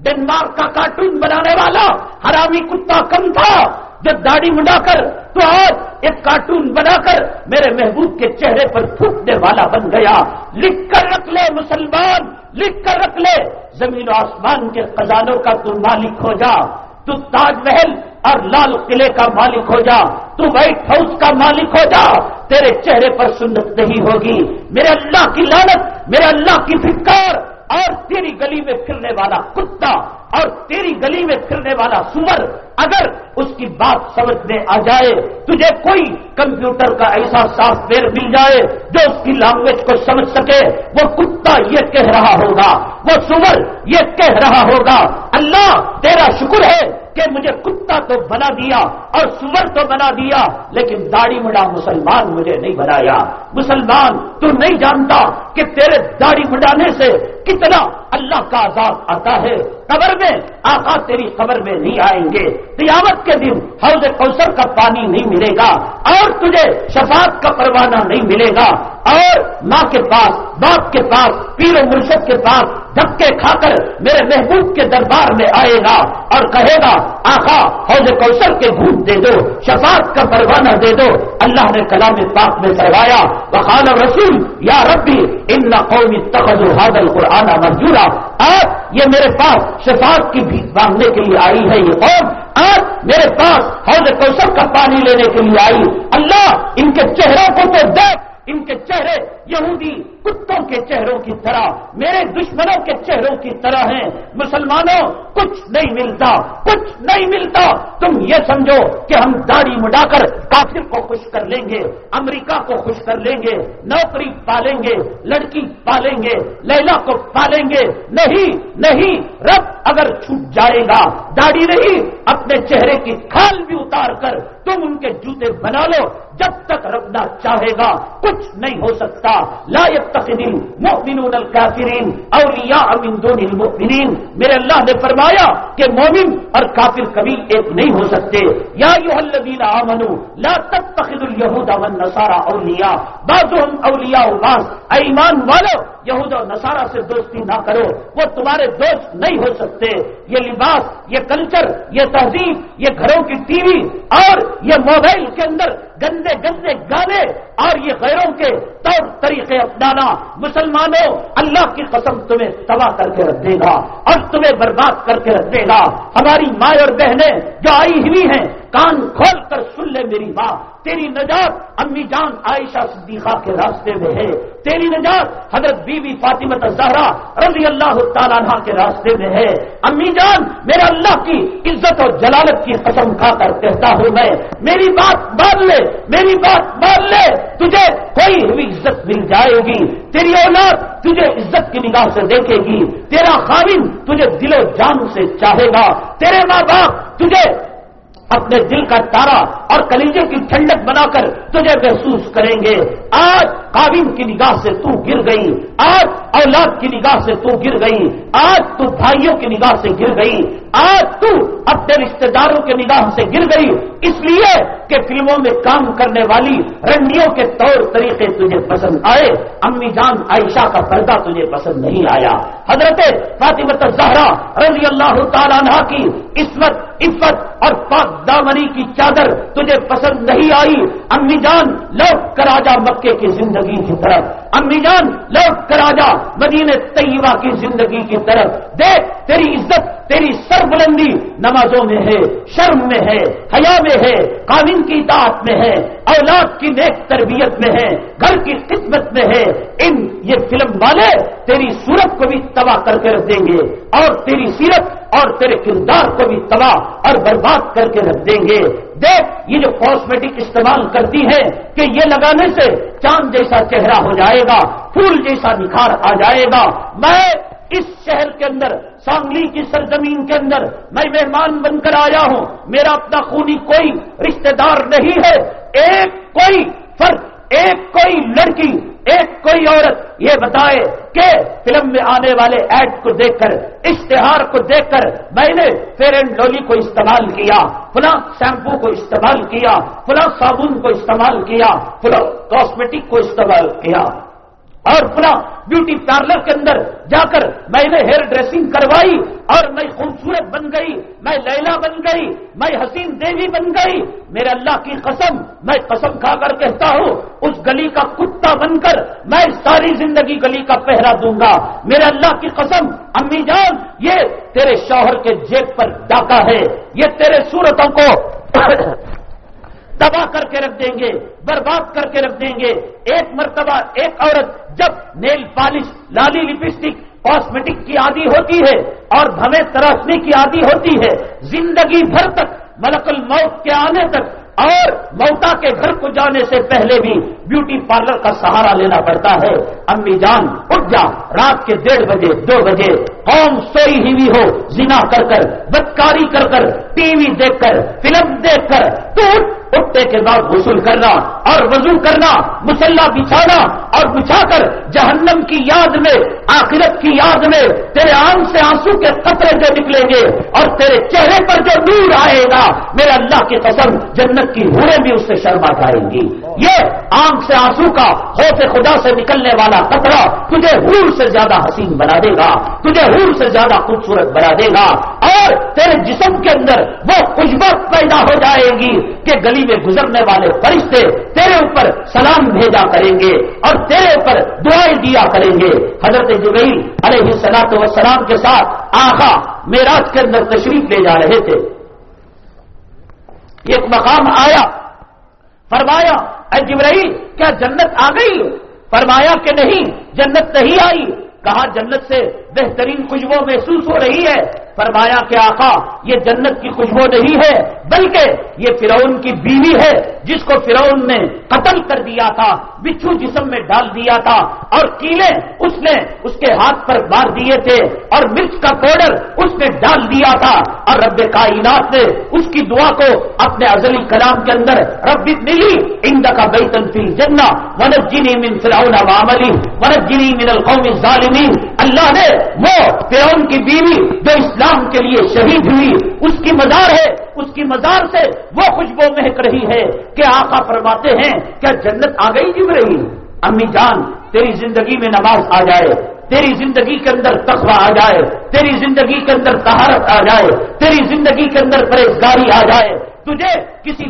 ڈنمارک کا کارٹون بنانے والا، حرامی کتا کم تھا جب داڑھی مڈا کر تو آج ایک کارٹون بنا کر میرے محبوب کے چہرے پر پھوٹنے والا بن گیا۔ لکھ کر رکھ لے مسلمان، لکھ کر رکھ لے۔ زمین و آسمان کے خزانوں کا تو مالک ہو جا۔ تو تاج محل اور لال قلعے کا مالک ہو جا۔ تو وائٹ ہاؤس کا مالک ہو جا۔ تیرے چہرے پر سنت نہیں ہوگی۔ میرے اللہ کی لالت میرے اللہ کی فکار اور تیری گلی میں پھرنے والا کتا اور تیری گلی میں پھرنے والا سور اگر اس کی بات سمجھ میں آ جائے، تجھے کوئی کمپیوٹر کا ایسا سافٹ ویئر مل جائے جو اس کی لینگویج کو سمجھ سکے۔ وہ کتا یہ کہہ رہا ہوگا، وہ سور یہ کہہ رہا ہوگا، اللہ تیرا شکر ہے کہ مجھے کتا تو بنا دیا اور سور تو بنا دیا، لیکن داڑھی مڈا مسلمان مجھے نہیں بنایا۔ مسلمان، تو نہیں جانتا کہ تیرے داڑھی مڈانے سے کتنا اللہ کا عذاب آتا ہے۔ قبر میں، آقا تیری قبر میں نہیں آئیں گے۔ قیامت کے دن حوض کوثر کا پانی نہیں ملے گا اور تجھے شفاعت کا پروانہ نہیں ملے گا۔ اور ماں کے پاس، باپ کے پاس، پیر و مرشد کے پاس دھکے کھا کر میرے محبوب کے دربار میں آئے گا اور کہے گا آخا حوض کوثر کے بھوت دے دو، شفاعت کا پروانہ دے دو۔ اللہ نے کلام پاک میں کروایا وخال رسول یا ربی، ان قومی تخذ حادل قرآن منظورہ آج یہ میرے پاس شفاق کی بھی مانگنے کے لیے آئی ہے یہ قوم، آج میرے پاس حوض کوثر کا پانی لینے کے لیے آئی۔ اللہ ان کے چہروں کو تو دیکھ، ان کے چہرے یہودی کتوں کے چہروں کی طرح، میرے دشمنوں کے چہروں کی طرح ہیں۔ مسلمانوں، کچھ نہیں ملتا، کچھ نہیں ملتا۔ تم یہ سمجھو کہ ہم داڑھی مڈا کر کافر کو خوش کر لیں گے، امریکہ کو خوش کر لیں گے، نوکری پالیں گے، لڑکی پالیں گے، لیلا کو پالیں گے۔ نہیں نہیں، رب اگر چھوٹ جائے گا، داڑھی نہیں، اپنے چہرے کی کھال بھی اتار کر تم ان کے جوتے بنا لو۔ جب تک ربنا چاہے گا، کچھ نہیں ہو سکتا۔ لا يتخذ المؤمنون الكافرين اولیاء من دون المؤمنین میرے اللہ نے فرمایا کہ مومن اور کافر کبھی ایک نہیں ہو سکتے. یا ایھا الذین آمنوا، لا تتخذوا اليهود والنصارى اولیاء بعضهم اولیاء بعض. ایمان والو، یہود و نصارہ سے دوستی نہ کرو. وہ تمہارے دوست نہیں ہو سکتے. یہ لباس، یہ کلچر، یہ تہذیب، یہ گھروں کی ٹی وی اور یہ موبائل کے اندر گندے گندے گانے اور یہ غیروں کے طور طریقے اپنانا۔ مسلمانوں، اللہ کی قسم تمہیں تباہ کر کے رکھ دے گا اور تمہیں برباد کر کے رکھ دے گا۔ ہماری مائیں اور بہنیں جو آئی ہوئی ہیں، کان کھول کر سن لے میری ماں۔ تیری نجات امی جان عائشہ صدیقہ کے راستے میں ہے۔ تیری نجات حضرت بی بی فاطمت زہرا رضی اللہ تعالیٰ کے راستے میں ہے۔ امی جان، میرا اللہ کی عزت اور جلالت کی قسم کھا کر کہتا ہوں میں۔ میری بات مان لے، میری بات مان لے، تجھے کوئی بھی عزت مل جائے گی۔ تیری اولاد تجھے عزت کی نگاہ سے دیکھے گی۔ تیرا خاوند تجھے دل و جان سے چاہے گا۔ تیرے ماں باپ تجھے اپنے دل کا تارا اور کلیجے کی ٹھنڈک بنا کر تجھے محسوس کریں گے۔ آج قابل کی نگاہ سے تو گر گئی۔ آج اولاد کی نگاہ سے تو گر گئی۔ آج تو بھائیوں کی نگاہ سے گر گئی۔ آج تو اپنے رشتے داروں کے نگاہ سے گر گئی۔ اس لیے کہ فلموں میں کام کرنے والی رنڈیوں کے طور طریقے تجھے پسند آئے۔ امی جان عائشہ کا پردہ تجھے پسند نہیں آیا۔ حضرت فاطمت زہرا رضی اللہ تعالیٰ عنہ کی عصمت، عفت اور پاک دامنی کی چادر تجھے پسند نہیں آئی۔ امی جان، لوٹ کر آجا مکے کی زندگی کی طرف۔ امی جان، لوٹ کر آجا مدینہ طیبہ کی زندگی کی طرف۔ دیکھ، تیری عزت، تیری سر بلندی نمازوں میں ہے، شرم میں ہے، حیا میں ہے، قانون کی اطاعت میں ہے، اولاد کی نیک تربیت میں ہے، گھر کی خدمت میں ہے۔ ان یہ فلم والے تیری صورت کو بھی تباہ کر کے رکھ دیں گے اور تیری سیرت اور تیرے کردار کو بھی تباہ اور برباد کر کے رکھ دیں گے۔ دیکھ، یہ جو کاسمیٹک استعمال کرتی ہے کہ یہ لگانے سے چاند جیسا چہرہ ہو جائے گا، پھول جیسا نکھار آ جائے گا۔ میں اس شہر کے اندر، سانگلی کی سرزمین کے اندر میں مہمان بن کر آیا ہوں۔ میرا اپنا خونی کوئی رشتہ دار نہیں ہے۔ ایک کوئی فرد ایک کوئی لڑکی، ایک کوئی عورت یہ بتائے کہ فلم میں آنے والے ایڈ کو دیکھ کر، اشتہار کو دیکھ کر میں نے فیئر اینڈ لولی کو استعمال کیا، فلاں شیمپو کو استعمال کیا، فلاں صابن کو استعمال کیا، فلاں کاسمیٹک کو استعمال کیا۔ اور پورا بیوٹی پارلر کے اندر جا کر میں نے ہیئر ڈریسنگ کروائی اور میں خوبصورت بن گئی، میں لیلا بن گئی، میں حسین دیوی بن گئی۔ میرے اللہ کی قسم، میں قسم کھا کر کہتا ہوں، اس گلی کا کتا بن کر میں ساری زندگی گلی کا پہرا دوں گا۔ میرے اللہ کی قسم، امی جان، یہ تیرے شوہر کے جیب پر ڈاکہ ہے۔ یہ تیرے صورتوں کو تباہ کر کے رکھ دیں گے، برباد کر کے رکھ دیں گے۔ ایک مرتبہ ایک عورت جب نیل پالش، لالی لپسٹک، کاسمیٹک کی عادی ہوتی ہے اور بھویں تراشنے کی عادی ہوتی ہے، زندگی بھر تک ملک الموت کے آنے تک اور موتا کے گھر کو جانے سے پہلے بھی بیوٹی پارلر کا سہارا لینا پڑتا ہے۔ امی جان، اٹھ جا۔ رات کے ڈیڑھ بجے، دو بجے۔ قوم سوئی ہوئی ہو۔ زنا کر کر، بدکاری کر کر، ٹی وی دیکھ کر، فلم دیکھ کر۔ تو اٹھنے کے بعد غسل کرنا اور وضو کرنا، مسلح بچھانا اور بچھا کر جہنم کی یاد میں، آخرت کی یاد میں تیرے آنکھ سے آنسو کے قطرے جو نکلیں گے اور تیرے چہرے پر جو نور آئے گا۔ میرے اللہ کی قسم، جنت کی ہوئے بھی اس سے شرما جائیں گی۔ یہ آنکھ سے آنسو کا خوف خدا سے نکلنے والا قطرہ تجھے حور سے زیادہ حسین بنا دے گا۔ تجھے حور سے زیادہ خوبصورت بنا دے گا۔ اور تیرے جسم کے اندر وہ خوشبت پیدا ہو جائے گی کہ گلی میں گزرنے والے فرشتے تیرے اوپر سلام بھیجا کریں گے اور تیرے اوپر دعائیں دیا کریں گے۔ حضرت جبئی علیہ سلاط و سلام کے ساتھ آخا میراج کے اندر تشریف لے جا رہے تھے۔ ایک مقام آیا، فرمایا، اے جبرائیل، کیا جنت آ گئی؟ فرمایا کہ نہیں، جنت نہیں آئی۔ کہا، جنت سے بہترین خوشبو محسوس ہو رہی ہے۔ فرمایا کہ آقا، یہ جنت کی خوشبو نہیں ہے، بلکہ یہ فرعون کی بیوی ہے جس کو فرعون نے قتل کر دیا تھا، بچھو جسم میں ڈال دیا تھا اور کیلے اس نے اس کے ہاتھ پر مار دیے تھے اور مرچ کا پاؤڈر اس نے ڈال دیا تھا اور رب کائنات نے اس کی دعا کو اپنے ازلی کلام کے اندر رب ملی اند کا بے تنفیل جننا ونت جنی من فراؤن عواملی ونت جنی من القوم ظالمین اللہ نے وہ فرعون کی بیوی جو اسلام کے لیے شہید ہوئی، اس کی مزار ہے اس کی مزار سے وہ خوشبو مہک رہی ہے کہ آقا فرماتے ہیں کیا جنت آ گئی جب رہی امی جان، تیری زندگی میں نماز آ جائے، تیری زندگی کے اندر تخوا آ جائے، تیری زندگی کے اندر تہارت آ جائے، تیری زندگی کے اندر پرہیزگاری آ جائے، تجھے کسی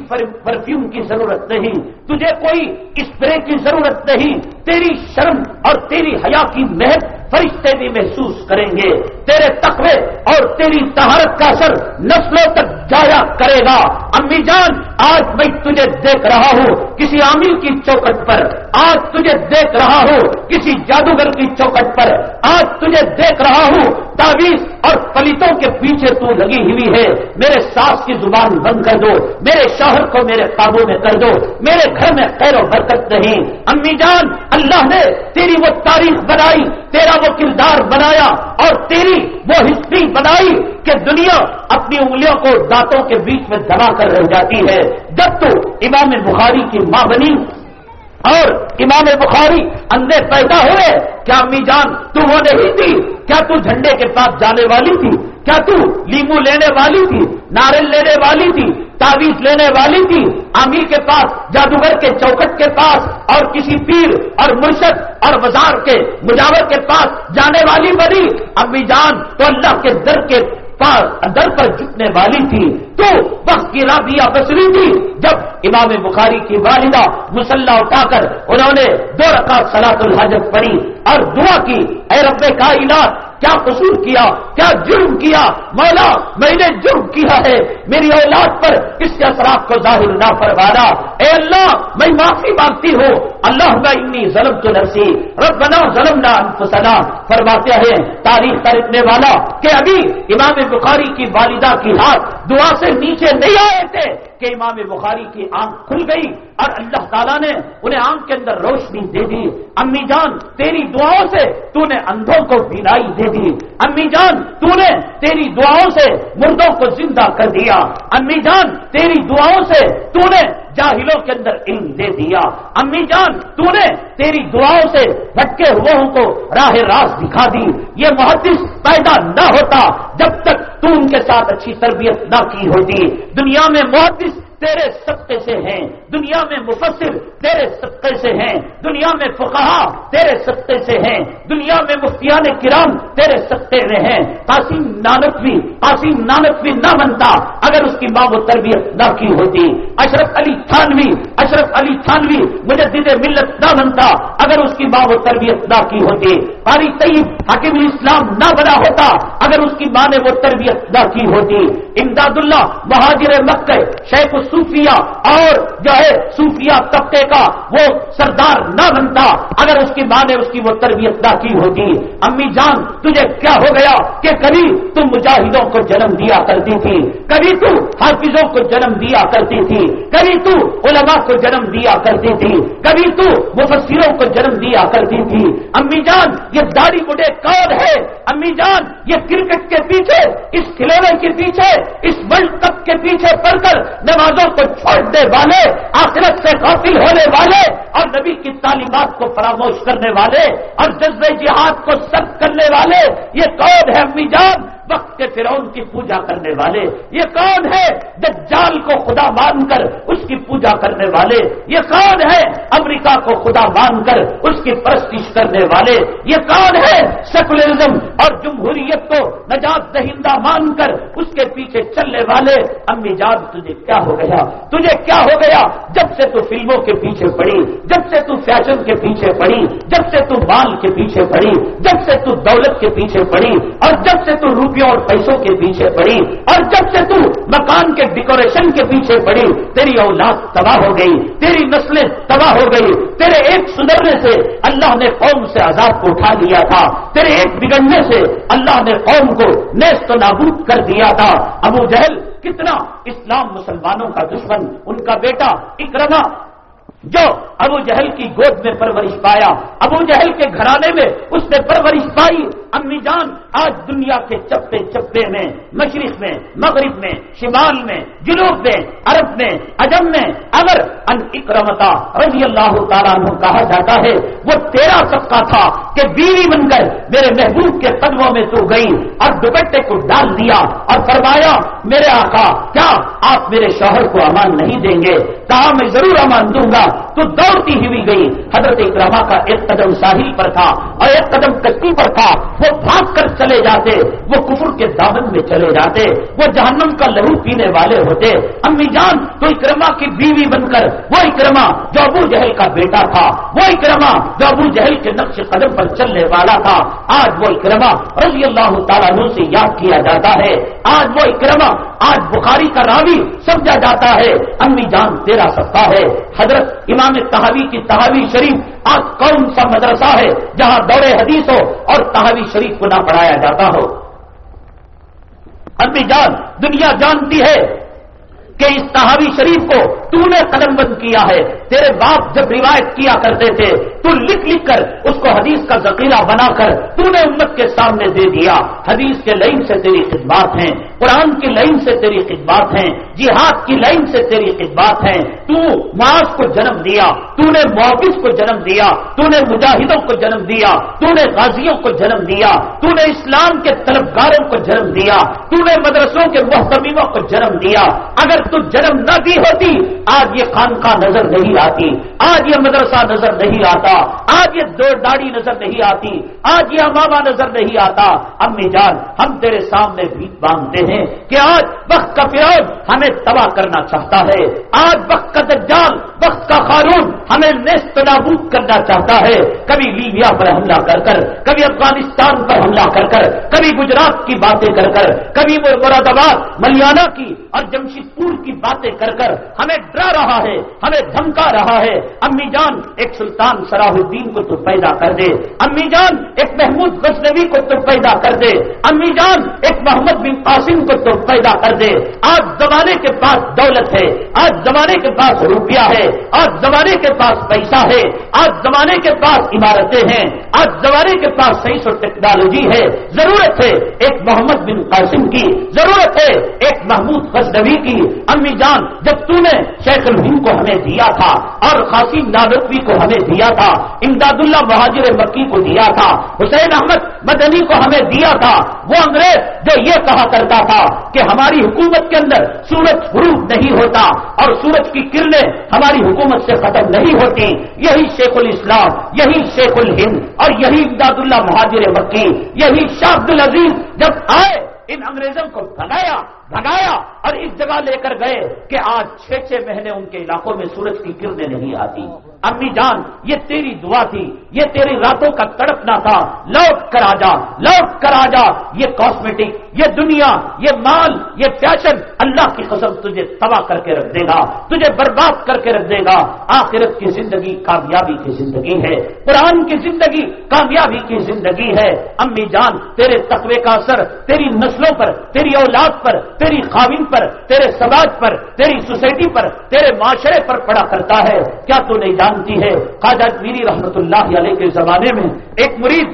پرفیوم کی ضرورت نہیں۔ تجھے کوئی اسپرے کی ضرورت نہیں۔ تیری شرم اور تیری حیا کی محنت فرشتے بھی محسوس کریں گے۔ تیرے تقوی اور تیری تہارت کا اثر نسلوں تک جایا کرے گا۔ امی جان، آج میں تجھے دیکھ رہا ہوں۔ کسی عامل کی چوکٹ پر۔ آج تجھے دیکھ رہا ہوں۔ کسی جادوگر کی چوکٹ پر۔ آج تجھے دیکھ رہا ہوں۔ تعویذ اور پلیتوں کے پیچھے تو لگی ہوئی ہے۔ میرے ساس کی زبان بند کر دو۔ میرے شوہر کو میرے قابو میں کر دو، میرے گھر میں خیر و برکت نہیں۔ امی جان، اللہ نے تیری وہ تاریخ بنائی، تیرا وہ کردار بنایا اور تیری وہ ہسٹری بنائی کہ دنیا اپنی انگلیوں کو دانتوں کے بیچ میں دبا کر رہ جاتی ہے۔ جب تو امام بخاری کی ماں بنی اور امام بخاری اندھے پیدا ہوئے، کیا امی جان تو وہ نہیں تھی؟ کیا تو جھنڈے کے پاس جانے والی تھی؟ کیا تو لیمو لینے والی تھی؟ ناریل لینے والی تھی؟ تعویذ لینے والی تھی۔ امیر کے پاس، جادوگر کے چوکٹ کے پاس، اور کسی پیر اور مرشد اور بازار کے مجاور کے پاس جانے والی بنی۔ امی جان تو اللہ کے در کے در پر جھکنے والی تھی۔ تو وقت کی رابعہ بسری تھی۔ جب امام بخاری کی والدہ مسلح اٹھا کر انہوں نے دو رکعت سلاط الحاجت پڑھی اور دعا کی، اے رب کائنات کیا قصور کیا کیا جرم کیا؟ مولا، میں نے جرم کیا ہے۔ میری اولاد پر اس کے اثرات کو ظاہر نہ فرمانا اے اللہ، میں معافی مانگتی ہوں۔ اللہ انی ظلم تو نرسی ربنا ظلم انفسنا۔ فرماتے ہیں، تاریخ کا والا کہ ابھی امام بخاری کی والدہ کی ہاتھ دعا سے نیچے نہیں آئے تھے کہ امام بخاری کی آنکھ کھل گئی اور اللہ تعالیٰ نے انہیں آنکھ کے اندر روشنی دے دی۔ امی جان، تیری دعاؤں سے تو نے اندھوں کو بینائی دے دی۔ امی جان تو نے تیری دعاؤں سے مردوں کو زندہ کر دیا۔ امی جان، تیری دعاؤں سے تو نے جاہلوں کے اندر علم دے دیا۔ امی جان، تو نے تیری دعاؤں سے بھٹکے ہوئے کو راہ راست دکھا دی۔ یہ محدث پیدا نہ ہوتا جب تک تو ان کے ساتھ اچھی تربیت نہ کی ہوتی۔ دنیا میں محدث تیرے سبقے سے ہیں۔ دنیا میں مفسر تیرے سبقے سے ہیں، دنیا میں فقہا تیرے سبقے سے ہیں، دنیا میں مفتیان کرام تیرے سبقے میں ہیں۔ قاسم نانک بھی، قاسم نانک بھی نہ بنتا اگر اس کی ماں و تربیت نہ کی ہوتی۔ اشرف علی تھانوی، اشرف علی تھانوی مجھے ملت نہ بنتا اگر اس کی ماں و تربیت نہ کی ہوتی۔ قاری طیب حکیم الاسلام نہ بنا ہوتا اگر اس کی ماں نے وہ تربیت نہ کی ہوتی۔ امداد اللہ مہاجر مکہ، شیخ صوفیہ اور جو ہے صوفیہ طبقے کا وہ سردار نہ بنتا۔ اگر اس کی ماں نے اس کی وہ تربیت نہ کی ہوتی، امی جان، تجھے کیا ہو گیا کہ کبھی تم مجاہدوں کو جنم دیا کرتی تھی؟ کبھی تو حافظوں کو جنم دیا کرتی تھی؟ کبھی تو علماء کو جنم دیا کرتی تھی؟ کبھی تو مفسروں کو جنم دیا کرتی تھی؟ امی جان، یہ داڑھی بڑے کون ہے امی جان، یہ کرکٹ کے پیچھے، اس کھلونے کے پیچھے، اس ورلڈ کپ کے پیچھے پڑ کر نماز کو چھوڑنے والے آخرت سے قافل ہونے والے اور نبی کی تعلیمات کو فراموش کرنے والے اور جذب جہاد کو سخت کرنے والے، یہ کون ہے امی جان؟ وقت کے فرعون کی پوجا کرنے والے، یہ کون ہے دجال کو خدا مان کر اس کی پوجا کرنے والے؟ یہ کون ہے امریکہ کو خدا مان کر اس کی پرستش کرنے والے؟ یہ کون ہے سیکولرزم اور جمہوریت کو نجات دہندہ مان کر اس کے پیچھے چلنے والے؟ امی جان، تجھے کیا ہو گیا؟ تجھے کیا ہو گیا؟ جب سے تو فلموں کے پیچھے پڑی، جب سے تو فیشن کے پیچھے پڑی، جب سے تو مال کے پیچھے پڑی، جب سے تو دولت کے پیچھے پڑی، اور جب سے تو روپیوں اور پیسوں کے پیچھے پڑی اور جب سے تو مکان کے ڈیکوریشن کے پیچھے پڑی، تیری اولاد تباہ ہو گئی، تیری نسلیں تباہ ہو گئی، تیرے ایک سدھرنے سے اللہ نے قوم سے عذاب کو اٹھا لیا تھا، تیرے ایک بگڑنے سے اللہ نے قوم کو نیست نابود کر دیا تھا۔ ابو جہل کتنا اسلام مسلمانوں کا دشمن، ان کا بیٹا اکرما جو ابو جہل کی گود میں پرورش پایا، ابو جہل کے گھرانے میں اس نے پرورش پائی۔ امی جان، آج دنیا کے چپے چپے میں، مشرق میں، مغرب میں، شمال میں، جنوب میں، عرب میں، عجم میں، اگر ان اکرمتا رضی اللہ تعالیٰ عنہ کہا جاتا ہے، وہ تیرا سب تھا کہ بیوی بن کر میرے محبوب کے قدموں میں تو گئی اور دوپٹے کو ڈال دیا اور فرمایا، میرے آقا، کیا آپ میرے شوہر کو امان نہیں دیں گے؟ کہا، میں ضرور امان دوں گا۔ تو دوڑتی ہوئی گئی۔ حضرت اکرما کا ایک قدم ساحل پر تھا اور ایک قدم کشتی پر تھا۔ وہ بھاگ کر چلے جاتے، وہ کفر کے دامن میں چلے جاتے، وہ جہنم کا لہو پینے والے ہوتے۔ امی جان، تو اکرما کی بیوی بن کر، وہ اکرما جو ابو جہل کا بیٹا تھا، وہ اکرما جو ابو جہل کے نقش قدم پر چلنے والا تھا۔ آج وہ اکرما رضی اللہ تعالیٰ سے یاد کیا جاتا ہے۔ آج وہ اکرما آج بخاری کا راوی سمجھا جاتا ہے۔ امی جان، تیرا سستا ہے۔ حضرت امام تحوی کی تحوی شریف آج کون سا مدرسہ ہے جہاں دور حدیث ہو اور تحوی شریف کو نہ پڑھایا جاتا ہو؟ امی جان، دنیا جانتی ہے کہ اس تحاوی شریف کو تو نے قدم بند کیا ہے۔ تیرے باپ جب روایت کیا کرتے تھے تو لکھ لکھ کر اس کو حدیث کا ذخیرہ بنا کر تو نے امت کے سامنے دے دیا۔ حدیث کے لائن سے تیری خدمات ہیں، قرآن کی لائن سے تیری خدمات ہیں، جہاد کی لائن سے تیری خدمات ہیں۔ تو معاذ کو جنم دیا، تو نے معاوض کو جنم دیا، تو نے مجاہدوں کو جنم دیا، تو نے غازیوں کو جنم دیا، تو نے اسلام کے طلبگاروں کو جنم دیا، تو نے مدرسوں کے محتمیموں کو جنم دیا۔ اگر تو جنم نہ دی ہوتی، آج یہ خانقاہ نظر نہیں آتی، آج یہ مدرسہ نظر نہیں آتا۔ آج یہ دو داڑھی نظر نہیں آتی۔ آج یہ اماما نظر نہیں آتا۔ امی جان، ہم تیرے سامنے بھی باندھتے ہیں کہ آج وقت کا فروغ ہمیں تباہ کرنا چاہتا ہے۔ آج وقت کا دجال، وقت کا قانون ہمیں نیست نابود کرنا چاہتا ہے۔ کبھی لیبیا پر حملہ کر کر، کبھی افغانستان پر حملہ کر کر، کبھی گجرات کی باتیں کر کر، کبھی مراد آباد، ملیانہ کی اور جمشید پور کی باتیں کر کر، ہمیں ڈرا رہا ہے، ہمیں دھمکا رہا ہے۔ امی جان، ایک سلطان سر سراہ الدین کو تو پیدا کر دے۔ امی جان، ایک محمود غزنوی کو تو پیدا کر دے۔ امی جان، ایک محمد بن قاسم کو تو پیدا کر دے۔ آج زمانے کے پاس دولت ہے، آج زمانے کے پاس روپیہ ہے، آج زمانے کے پاس پیسہ ہے، آج زمانے کے پاس عمارتیں ہیں، آج زمانے کے پاس صحیح سو ٹیکنالوجی ہے۔ ضرورت ہے ایک محمد بن قاسم کی، ضرورت ہے ایک محمود غزنوی کی۔ امی جان، جب تو نے شیخ الہند کو ہمیں دیا تھا اور خاصی نادوی کو ہمیں دیا تھا امداد اللہ مہاجر مکی کو دیا تھا۔ حسین احمد مدنی کو ہمیں دیا تھا۔ وہ انگریز جو یہ کہا کرتا تھا کہ ہماری حکومت کے اندر سورج فروغ نہیں ہوتا اور سورج کی کرنیں ہماری حکومت سے ختم نہیں ہوتی۔ یہی شیخ الاسلام، یہی شیخ الہند اور یہی امداد اللہ مہاجر مکی، یہی شاہ عبد العزیز جب آئے، ان انگریزوں کو بھگایا بھگایا اور اس جگہ لے کر گئے کہ آج چھ چھ مہینے ان کے علاقوں میں سورج کی کرنیں نہیں آتی۔ امی جان، یہ تیری دعا تھی، یہ تیری راتوں کا تڑپنا تھا۔ لوٹ کر آ جا، لوٹ کر آ جا۔ یہ کاسمیٹک یہ دنیا، یہ مال، یہ فیشن اللہ کی قسم تجھے تباہ کر کے رکھ دے گا، تجھے برباد کر کے رکھ دے گا۔ آخرت کی زندگی کامیابی کی زندگی ہے۔ قرآن کی زندگی کامیابی کی زندگی ہے۔ امی جان، تیرے تقوی کا اثر، تیری نسلوں پر، تیری اولاد پر، تیری خاوین پر، تیرے سماج پر، تیری سوسائٹی پر، تیرے معاشرے پر پڑا کرتا ہے۔ کیا تو نہیں جان جانتی ہے۔ خواجہ میری رحمت اللہ علیہ کے زمانے میں ایک مرید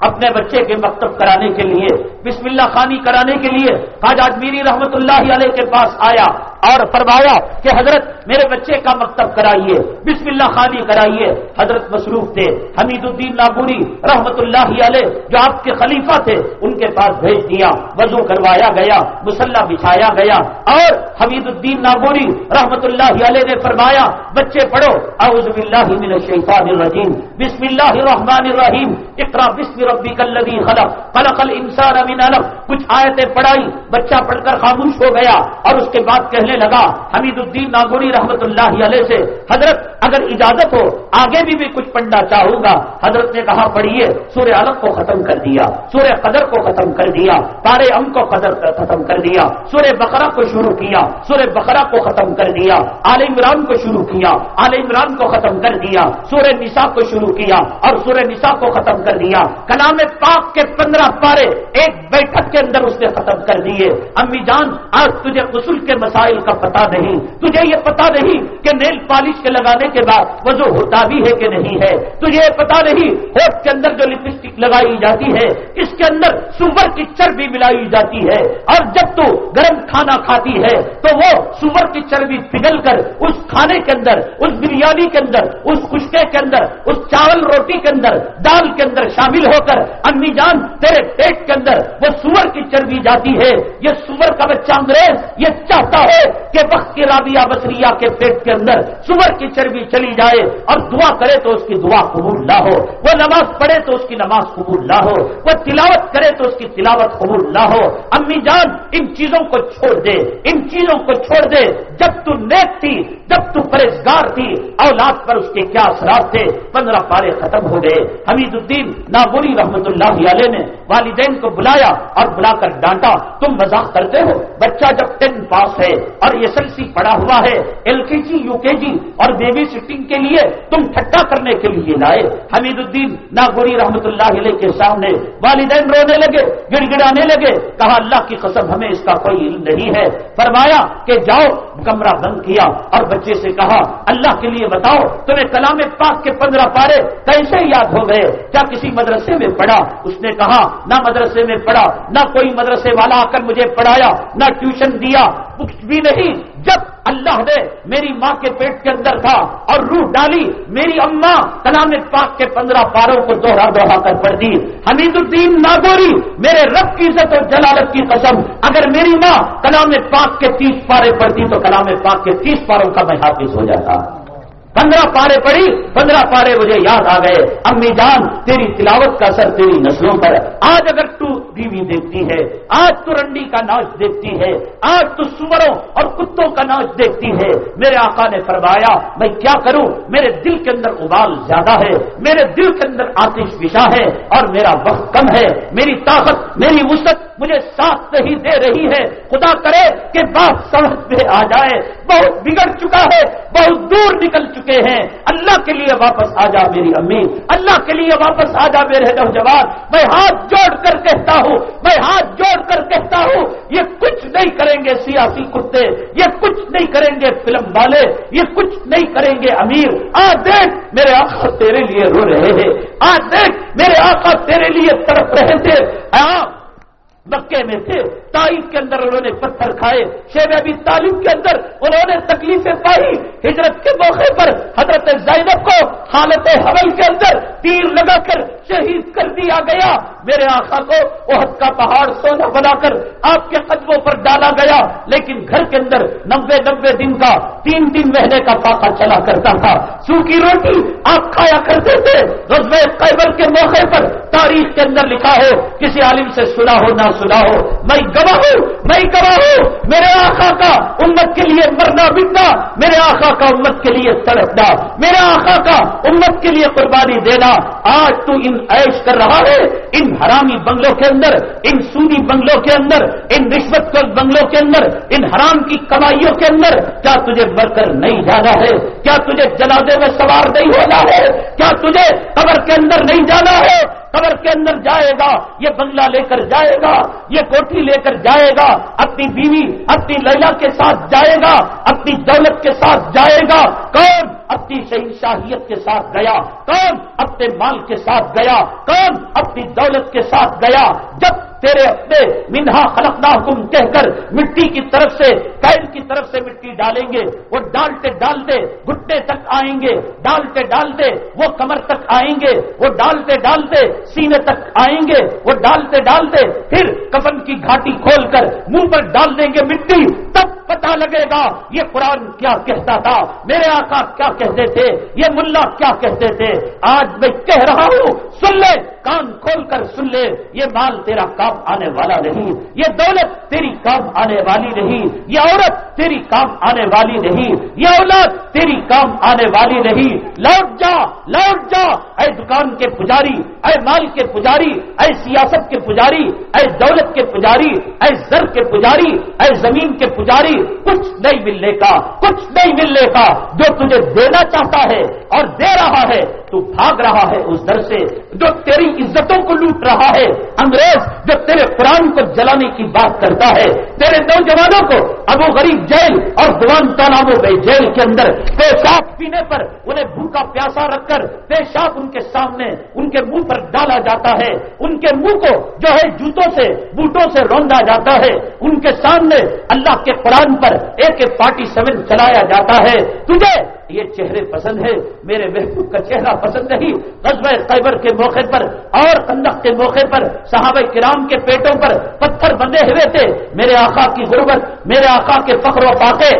اپنے بچے کے مکتب کرانے کے لیے، بسم اللہ خانی کرانے کے لیے خواجہ میری رحمت اللہ علیہ کے پاس آیا۔ اور فرمایا کہ حضرت میرے بچے کا مکتب کرائیے، بسم اللہ خانی کرائیے۔ حضرت مصروف تھے، حمید الدین نابوری رحمت اللہ علیہ، جو آپ کے خلیفہ تھے، ان کے پاس بھیج دیا، وضو کروایا گیا، مسلح بچھایا گیا۔ اور حمید الدین نابوری رحمت اللہ علیہ نے فرمایا، بچے پڑھو، اعوذ باللہ من الشیطان الرجیم۔ بسم اللہ الرحمن الرحیم۔ اقرا بسم ربک الذی خلق۔ خلق الانسان من علق۔ کچھ آیتیں پڑھائی، بچہ پڑھ کر خاموش ہو گیا اور اس کے بعد کہنے کہنے لگا، حمید الدین ناگوری رحمت اللہ علیہ سے، حضرت اگر اجازت ہو، آگے بھی بھی کچھ پڑھنا چاہوں گا۔ حضرت نے کہا پڑھیے سورہ علم کو ختم کر دیا، سورہ قدر کو ختم کر دیا تارے ام کو قدر ختم کر دیا، سورہ بقرہ کو شروع کیا، سورہ بقرہ کو ختم کر دیا عال عمران کو شروع کیا عال عمران کو ختم کر دیا، سورہ نساء کو شروع کیا اور سورہ نساء کو ختم کر دیا۔ کلام پاک کے پندرہ پارے ایک بیٹھک کے اندر اس نے ختم کر دیے۔ امی جان، آج تجھے غسل کے مسائل کا پتا نہیں۔ تجھے یہ پتا نہیں کہ نیل پالش کے لگانے کے بعد وہ جو ہوتا بھی ہے کہ نہیں ہے۔ تجھے یہ پتا نہیں ہوٹ کے اندر جو لپسٹک لگائی جاتی ہے، اس کے اندر سور کی چربی ملائی جاتی ہے۔ اور جب تو گرم کھانا کھاتی ہے، تو وہ سور کی چربی پگھل کر اس کھانے کے اندر، اس بریانی کے اندر، اس خشکے کے اندر، اس چاول روٹی کے اندر، دال کے اندر شامل ہو کر امی جان تیرے پیٹ کے اندر وہ سور کی چربی جاتی ہے۔ یہ سور کا بچہ انگریز، یہ چاہتا ہے کہ وقت کی رابعہ بسریا کے پیٹ کے اندر سور کی چربی چلی جائے اور دعا کرے تو اس کی دعا قبول نہ ہو، وہ نماز پڑھے تو اس کی نماز قبول نہ ہو، وہ تلاوت کرے تو اس کی تلاوت قبول نہ ہو۔ امی جان، ان چیزوں کو چھوڑ دے، ان چیزوں کو چھوڑ دے۔ جب تو نیک تھی، جب تو پرہزگار تھی، اولاد پر اس کے کیا اثرات تھے؟ پندرہ پارے ختم ہو گئے۔ حمید الدین ناگوری رحمت اللہ علیہ نے والدین کو بلایا اور بلا کر ڈانٹا، تم مزاق کرتے ہو؟ بچہ جب ٹین پاس ہے اور ایس ایل سی پڑا ہوا ہے ایل کے جی یو کے جی اور بیبی سٹنگ کے لیے تم ٹھٹا کرنے کے لیے لائے۔ حمید الدین ناگوری رحمت اللہ علیہ کے سامنے والدین رونے لگے گڑ گڑانے لگے، کہا، اللہ کی قسم، ہمیں اس کا کوئی علم نہیں ہے۔ فرمایا کہ جاؤ کمرہ بند کیا۔ اور بچے سے کہا، اللہ کے لیے بتاؤ، تمہیں کلام پاک کے پندرہ پارے کیسے یاد ہو گئے؟ کیا کسی مدرسے میں پڑھا؟ اس نے کہا، نہ مدرسے میں پڑھا، نہ کوئی مدرسے والا آ کر مجھے پڑھایا، نہ ٹیوشن دیا کچھ بھی نہیں۔ جب اللہ نے میری ماں کے پیٹ کے اندر تھا اور روح ڈالی، میری اماں کلام پاک کے پندرہ پاروں کو دوہرا دوہرا کر پڑھ دی۔ حمید الدین ناگوری، میرے رب کی عزت اور جلالت کی قسم، اگر میری ماں کلام پاک کے تیس پارے پڑھتی تو کلام پاک کے تیس پاروں کا میں حافظ ہو جاتا۔ پندرہ پارے پڑی پندرہ پارے مجھے یاد آ گئے۔ امی جان، تیری تلاوت کا اثر تیری نسلوں پر۔ آج اگر تو ٹی وی دیکھتی ہے، آج تو رنڈی کا ناچ دیکھتی ہے، آج تو سوروں اور کتوں کا ناچ دیکھتی ہے۔ میرے آقا نے فرمایا، میں کیا کروں؟ میرے دل کے اندر ابال زیادہ ہے، میرے دل کے اندر آتش وشا ہے اور میرا وقت کم ہے۔ میری طاقت، میری وسط مجھے ساتھ نہیں دے رہی ہے۔ خدا کرے کہ بات سمجھ میں آ جائے۔ بہت بگڑ چکا ہے، بہت دور نکل چکے ہیں۔ اللہ کے لیے واپس آ جا میری امی۔ اللہ کے لیے واپس آ جا میرے نوجوان۔ میں ہاتھ جوڑ کر کہتا ہوں میں ہاتھ جوڑ کر کہتا ہوں، یہ کچھ نہیں کریں گے سیاسی کتے، یہ کچھ نہیں کریں گے فلم والے، یہ کچھ نہیں کریں گے امیر۔ آ دیکھ، میرے آقا تیرے لیے رو رہے ہیں۔ آ دیکھ، میرے آقا تیرے لیے تڑپ رہے تھے۔ مکے میں تھے۔ تائف کے اندر انہوں نے پتھر کھائے شیب ابھی تعلیم کے اندر انہوں نے تکلیفیں پائی۔ ہجرت کے موقع پر حضرت زینب کو حالت حمل کے اندر تیر لگا کر شہید کر دیا گیا۔ میرے آقا کو عہد کا پہاڑ سونا بنا کر آپ کے قدموں پر ڈالا گیا۔ لیکن گھر کے اندر نبے نبے دن کا، تین دن مہینے کا پاکا چلا کرتا تھا۔ سوکھی روٹی آپ کھایا کرتے تھے۔ رزم قیبر کے موقع پر تاریخ کے اندر لکھا ہو کسی عالم سے سنا ہو، نہ سنا ہو، میں گواہ ہوں میں گواہ ہوں، میرے آقا کا امت کے لیے مرنا بکنا میرے آقا کا امت کے لیے تڑپنا، میرے آقا کا امت کے لیے قربانی دینا۔ آج تو ان عیش کر رہا ہے، ان حرامی بنگلوں کے اندر، ان سونی بنگلوں کے اندر، ان رشوت بنگلوں کے اندر، ان حرام کی کمائیوں کے اندر۔ کیا تجھے مر کر نہیں جانا ہے؟ کیا تجھے جنازے میں سوار نہیں ہونا ہے؟ کیا تجھے قبر کے اندر نہیں جانا ہے؟ قبر کے اندر جائے گا، یہ بنگلہ لے کر جائے گا، یہ کوٹھی لے کر جائے گا، اپنی بیوی، اپنی لیلا کے ساتھ جائے گا، اپنی دولت کے ساتھ جائے گا، کون اپنی شہنشاہیت کے ساتھ گیا، کون اپنے مال کے ساتھ گیا، کون اپنی دولت کے ساتھ گیا، جب تیرے اپنے منہا خلق حکم کہہ کر مٹی کی طرف سے پیر کی طرف سے مٹی ڈالیں گے۔ وہ ڈالتے ڈالتے گھٹنے تک آئیں گے۔ ڈالتے ڈالتے وہ کمر تک آئیں گے۔ وہ ڈالتے ڈالتے سینے تک آئیں گے۔ وہ ڈالتے ڈالتے پھر کفن کی گھاٹی کھول کر منہ پر ڈال دیں گے۔ مٹی تب پتا لگے گا یہ قرآن کیا کہتا تھا، میرے آقا کیا کہتے تھے، یہ ملا کیا کہتے تھے۔ آج میں کہہ رہا ہوں، سن لے، کان کھول کر سن لے، یہ مال تیرا کام آنے والا نہیں۔ یہ دولت تیری کام آنے والی نہیں۔ یہ عورت تیری کام آنے والی نہیں۔ یہ اولاد تیری کام آنے والی نہیں۔ لوٹ جا لوٹ جا۔ اے دکان کے پجاری، اے مال کے پجاری، اے سیاست کے پجاری، اے دولت کے پجاری، اے زر کے پجاری، اے زمین کے پجاری۔ کچھ نہیں ملنے کا، کچھ نہیں ملنے کا۔ جو تجھے دینا چاہتا ہے اور دے رہا ہے تو بھاگ رہا ہے اس در سے، جو تیری عزتوں کو لوٹ رہا ہے۔ انگریز جو تیرے قرآن کو جلانے کی بات کرتا ہے، تیرے نوجوانوں کو ابو غریب جیل اور دیوان تالابوں میں جیل کے اندر پیشاب پینے پر انہیں بھوکا پیاسا رکھ کر پیشاب ان کے سامنے، ان کے منہ پر ڈالا جاتا ہے۔ ان کے منہ کو جو ہے جوتوں سے، بوٹوں سے روندا جاتا ہے۔ ان کے سامنے اللہ کے قرآن پر ایک ایک پارٹی سیون چلایا جاتا ہے۔ تجھے یہ چہرے پسند ہے میرے محبوب کا چہرہ پسند نہیں قصبہ خیبر کے موقع پر اور کندق کے موقع پر صحابہ کرام کے پیٹوں پر پتھر بندے ہوئے تھے۔ میرے آقا کی غربت، میرے آقا کے فخر و پاکے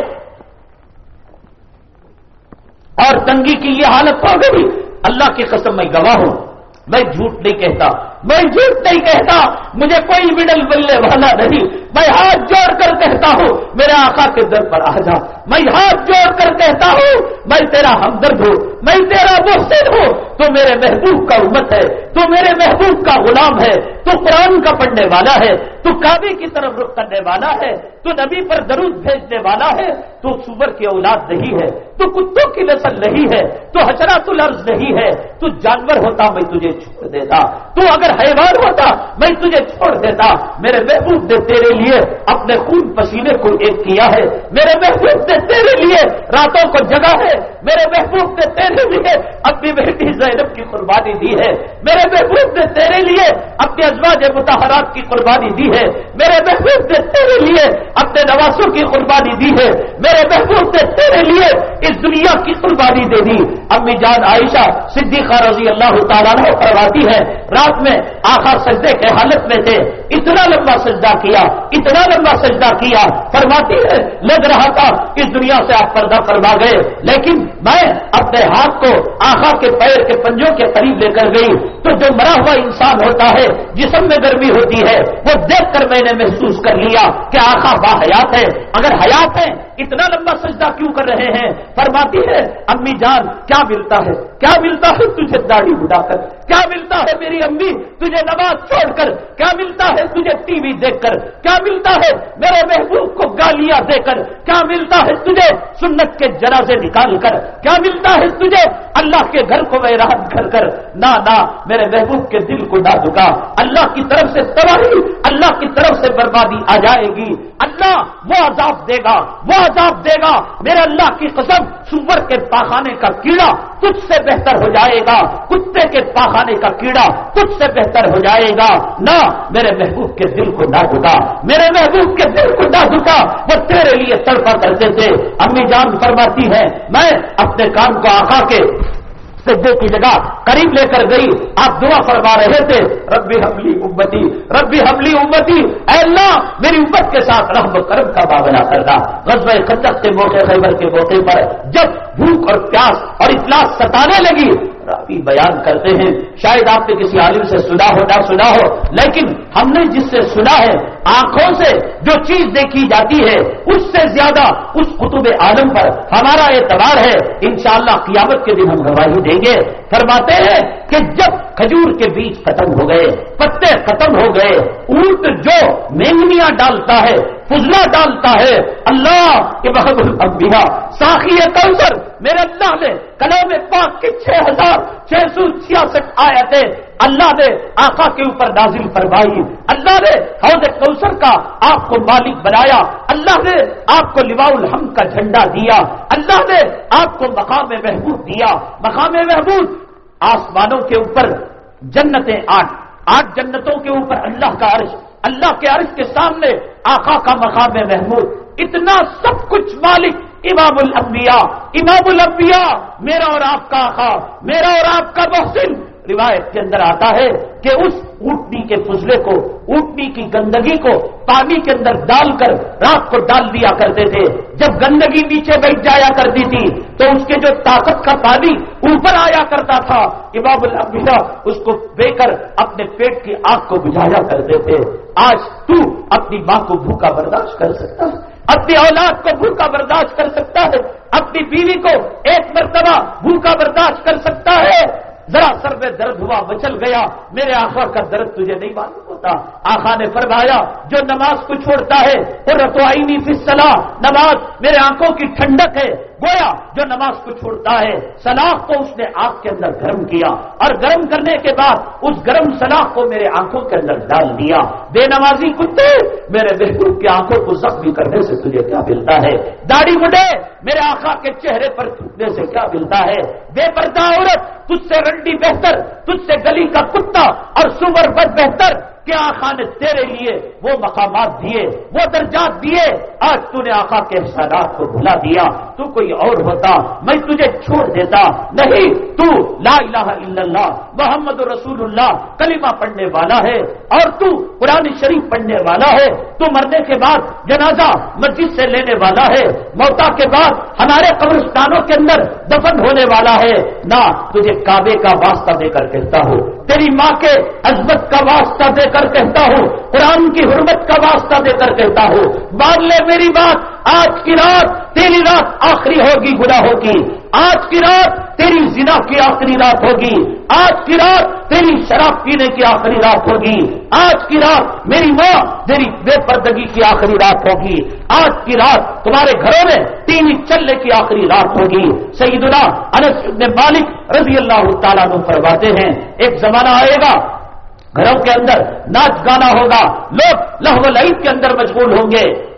اور تنگی کی یہ حالت ہو گئی۔ اللہ کی قسم، میں گواہ ہوں۔ میں جھوٹ نہیں کہتا۔ میں جھوٹ نہیں کہتا، مجھے کوئی مڈل ملنے والا نہیں۔ میں ہاتھ جوڑ کر کہتا ہوں، میرے آقا کے در پر آ جا۔ میں ہاتھ جوڑ کر کہتا ہوں، میں تیرا ہمدرد ہوں، میں تیرا محسن ہوں۔ تو میرے محبوب کا امت ہے، تو میرے محبوب کا غلام ہے۔ تو قرآن کا پڑھنے والا ہے، تو کعبے کی طرف رخ کرنے والا ہے۔ تو نبی پر درود بھیجنے والا ہے۔ تو سور کی اولاد نہیں ہے، تو کتوں کی نسل نہیں ہے، تو حشرات الارض نہیں ہے۔ تو جانور ہوتا میں تجھے چھوڑ دیتا۔ تو اگر حیوان ہوتا، میں تجھے چھوڑ دیتا۔ میرے محبوب نے تیرے لیے اپنے خون پسینے کو ایک کیا ہے۔ میرے محبوب نے تیرے لیے راتوں کو جگہ ہے۔ میرے محبوب نے تیرے لیے اپنی بیٹی زینب کی قربانی دی ہے۔ میرے محبوب نے تیرے لیے اپنے ازواج متحرات کی قربانی دی ہے۔ میرے محبوب نے تیرے لیے اپنے نوازوں کی قربانی دی ہے۔ میرے محبوب نے تیرے لیے اس دنیا کی قربانی دے دی۔ امی جان عائشہ صدیقہ رضی اللہ تعالیٰ کرواتی ہے، رات میں آخر سجدے کے حالت میں تھے، اتنا لمبا سجدہ کیا، اتنا لمبا سجدہ کیا، فرماتی ہے، لگ رہا تھا اس دنیا سے آپ پردہ کروا گئے۔ لیکن میں اپنے ہاتھ کو آخا کے پیر کے پنجوں کے قریب لے کر گئی۔ تو جو مرا ہوا انسان ہوتا ہے، جسم میں گرمی ہوتی ہے، وہ دیکھ کر میں نے محسوس کر لیا کہ آخا با حیات ہے۔ اگر حیات ہے اتنا لمبا سجدہ کیوں کر رہے ہیں؟ فرماتی ہے، امی جان، کیا ملتا ہے؟ کیا ملتا ہے تجھے داڑھی بڑھا کر؟ کیا ملتا ہے میری امی تجھے نماز چھوڑ کر؟ کیا ملتا ہے تجھے ٹی وی دیکھ کر؟ کیا ملتا ہے میرے محبوب کو گالیاں دے کر؟ کیا ملتا ہے تجھے سنت کے جنازے نکال کر؟ کیا ملتا ہے تجھے اللہ کے گھر کو میں راحت کر کر؟ نہ نہ میرے محبوب کے دل کو نہ دکا۔ اللہ کی طرف سے تباہی، اللہ کی طرف سے بربادی آ جائے گی۔ اللہ وہ عذاب دے گا، وہ عذاب دے گا۔ میرے اللہ کی قسم، سور کے پاخانے کا کیڑا کچھ سے بہتر ہو جائے گا۔ کتے کے پاخانے کا کیڑا کچھ سے بہتر ہو جائے گا۔ نہ میرے محبوب کے دل کو نہ جھکا میرے محبوب کے دل کو نہ جھکا وہ تیرے لیے تڑپا کرتے تھے امی جان فرماتی ہے، میں اپنے کام کو آخا کے سجدے کی جگہ قریب لے کر گئی۔ آپ دعا فرما رہے تھے، ربی حملی امتی، ربی حملی امتی، اے اللہ، میری امت کے ساتھ رحم کرم کا بابنا کرنا۔ غزب خطر کے موقع خیبر کے موقع پر جب بھوک اور پیاس اور اطلاع ستانے لگی، راوی بیان کرتے ہیں، شاید آپ نے کسی عالم سے سنا ہو، نہ سنا ہو، لیکن ہم نے جس سے سنا ہے آنکھوں سے جو چیز دیکھی جاتی ہے، اس سے زیادہ اس قطب عالم پر ہمارا اعتبار ہے۔ انشاءاللہ قیامت کے دن ہم گواہی دیں گے۔ فرماتے ہیں کہ جب کھجور کے بیج ختم ہو گئے، پتے ختم ہو گئے، اونٹ جو مینگنیاں ڈالتا ہے، فضلہ ڈالتا ہے، اللہ کے بحب الانبیاء، ساخی کوثر، میرے اللہ نے کلام پاک کے چھ ہزار چھ سو چھیاسٹھ آیتیں اللہ نے آقا کے اوپر نازل فرمائی. اللہ نے حوض کوثر کا آپ کو مالک بنایا. اللہ نے آپ کو لواء الحمد کا جھنڈا دیا. اللہ نے آپ کو مقام محبوب دیا. مقام محبوب آسمانوں کے اوپر جنتیں آٹھ. آٹھ جنتوں کے اوپر اللہ کا عرش. اللہ کے عرش کے سامنے آقا کا مقام محمود. اتنا سب کچھ مالک امام الانبیاء. امام الانبیاء، میرا اور آپ کا آقا، میرا اور آپ کا محسن. روایت کے اندر آتا ہے کہ اس اونٹنی کے فضلے کو، اونٹنی کی گندگی کو پانی کے اندر ڈال کر رات کو ڈال دیا کرتے تھے۔ جب گندگی نیچے بیٹھ جایا کرتی تھی، تو اس کے جو طاقت کا پانی اوپر آیا کرتا تھا، امام الانبیاء اس کو بے کر اپنے پیٹ کی آگ کو بجھایا کرتے تھے۔ آج تو اپنی ماں کو بھوکا برداشت کر سکتا ہے، اپنی اولاد کو بھوکا برداشت کر سکتا ہے، اپنی بیوی کو ایک مرتبہ بھوکا برداشت کر سکتا ہے۔ ذرا سر میں درد ہوا بچل گیا۔ میرے آخا کا درد تجھے نہیں معلوم ہوتا۔ آخا نے فرمایا، جو نماز کو چھوڑتا ہے وہ رتوائی نہیں پھر نماز میرے آنکھوں کی ٹھنڈک ہے۔ گویا جو نماز کو چھوڑتا ہے سلاخ کو اس نے آگ کے اندر گرم کیا اور گرم کرنے کے بعد اس گرم سلاخ کو میرے آنکھوں کے اندر ڈال دیا۔ بے نمازی کتے، میرے محبوب کی آنکھوں کو زخمی کرنے سے تجھے کیا ملتا ہے؟ داڑھی مڈے میرے آخا کے چہرے پر تھوکنے سے کیا ملتا ہے؟ بے پردہ عورت، تجھ سے رنڈی بہتر، تجھ سے گلی کا کتا اور سور بد بہتر کہ آخا نے تیرے لیے وہ مقامات دیے، وہ درجات دیے؟ آج تو نے آخا کے احسانات کو بھلا دیا، تو کوئی اور ہوتا، میں تجھے چھوڑ دیتا۔ نہیں، تو لا الہ الا اللہ، محمد رسول اللہ، کلمہ پڑھنے والا ہے۔ اور تو قرآن شریف پڑھنے والا ہے۔ تو مرنے کے بعد جنازہ مسجد سے لینے والا ہے۔ موتا کے بعد ہمارے قبرستانوں کے اندر دفن ہونے والا ہے۔ نہ تجھے کعبے کا واسطہ دے کر کہتا ہوں۔ تیری ماں کے عزمت کا واسطہ دے کر کہتا ہوں، قرآن کی حرمت کا واسطہ دے کر کہتا ہوں۔ مان لے میری بات آج کی رات تیری رات آخری ہوگی گناہوں کی آج کی رات تیری زنا کی آخری رات ہوگی۔ آج کی رات تیری شراب پینے کی آخری رات ہوگی۔ آج کی رات میری ماں، تیری بے پردگی کی آخری رات ہوگی۔ آج کی رات تمہارے گھروں میں ٹی وی چلنے کی آخری رات ہوگی۔ سیدنا انس ابن مالک رضی اللہ تعالیٰ نے فرماتے ہیں، ایک زمانہ آئے گا، گھروں کے اندر ناچ گانا ہوگا، لوگ لہو لعید کے اندر مشغول ہوں گے۔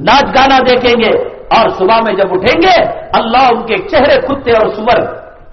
ناچ گانا دیکھیں گے اور صبح میں جب اٹھیں گے، اللہ ان کے چہرے کتے اور سور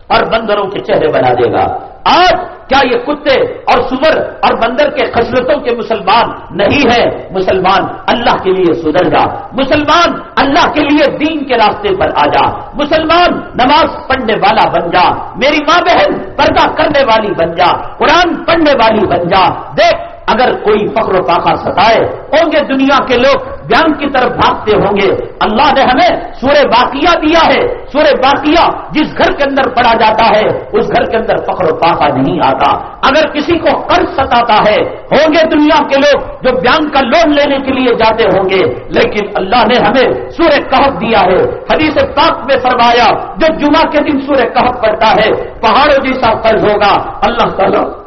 اور بندروں کے چہرے بنا دے گا۔ آج کیا یہ کتے اور سور اور بندر کے خصلتوں کے مسلمان نہیں ہے مسلمان اللہ کے لیے سدھر جا۔ مسلمان اللہ کے لیے دین کے راستے پر آ جا۔ مسلمان نماز پڑھنے والا بن جا۔ میری ماں بہن پردہ کرنے والی بن جا۔ قرآن پڑھنے والی بن جا۔ دیکھ اگر کوئی فخر و پاخا ستائے، ہوں گے دنیا کے لوگ بیان کی طرف بھاگتے ہوں گے۔ اللہ نے ہمیں سورہ باقیہ دیا ہے۔ سورہ باقیہ جس گھر کے اندر پڑا جاتا ہے، اس گھر کے اندر فخر و پاخا نہیں آتا۔ اگر کسی کو قرض ستاتا ہے، ہوں گے دنیا کے لوگ جو بیان کا لون لینے کے لیے جاتے ہوں گے۔ لیکن اللہ نے ہمیں سورہ کہف دیا ہے۔ حدیث پاک میں فرمایا، جو جمعہ کے دن سورہ کہف پڑتا ہے، پہاڑوں جیسا قرض ہوگا۔ اللہ تعالیٰ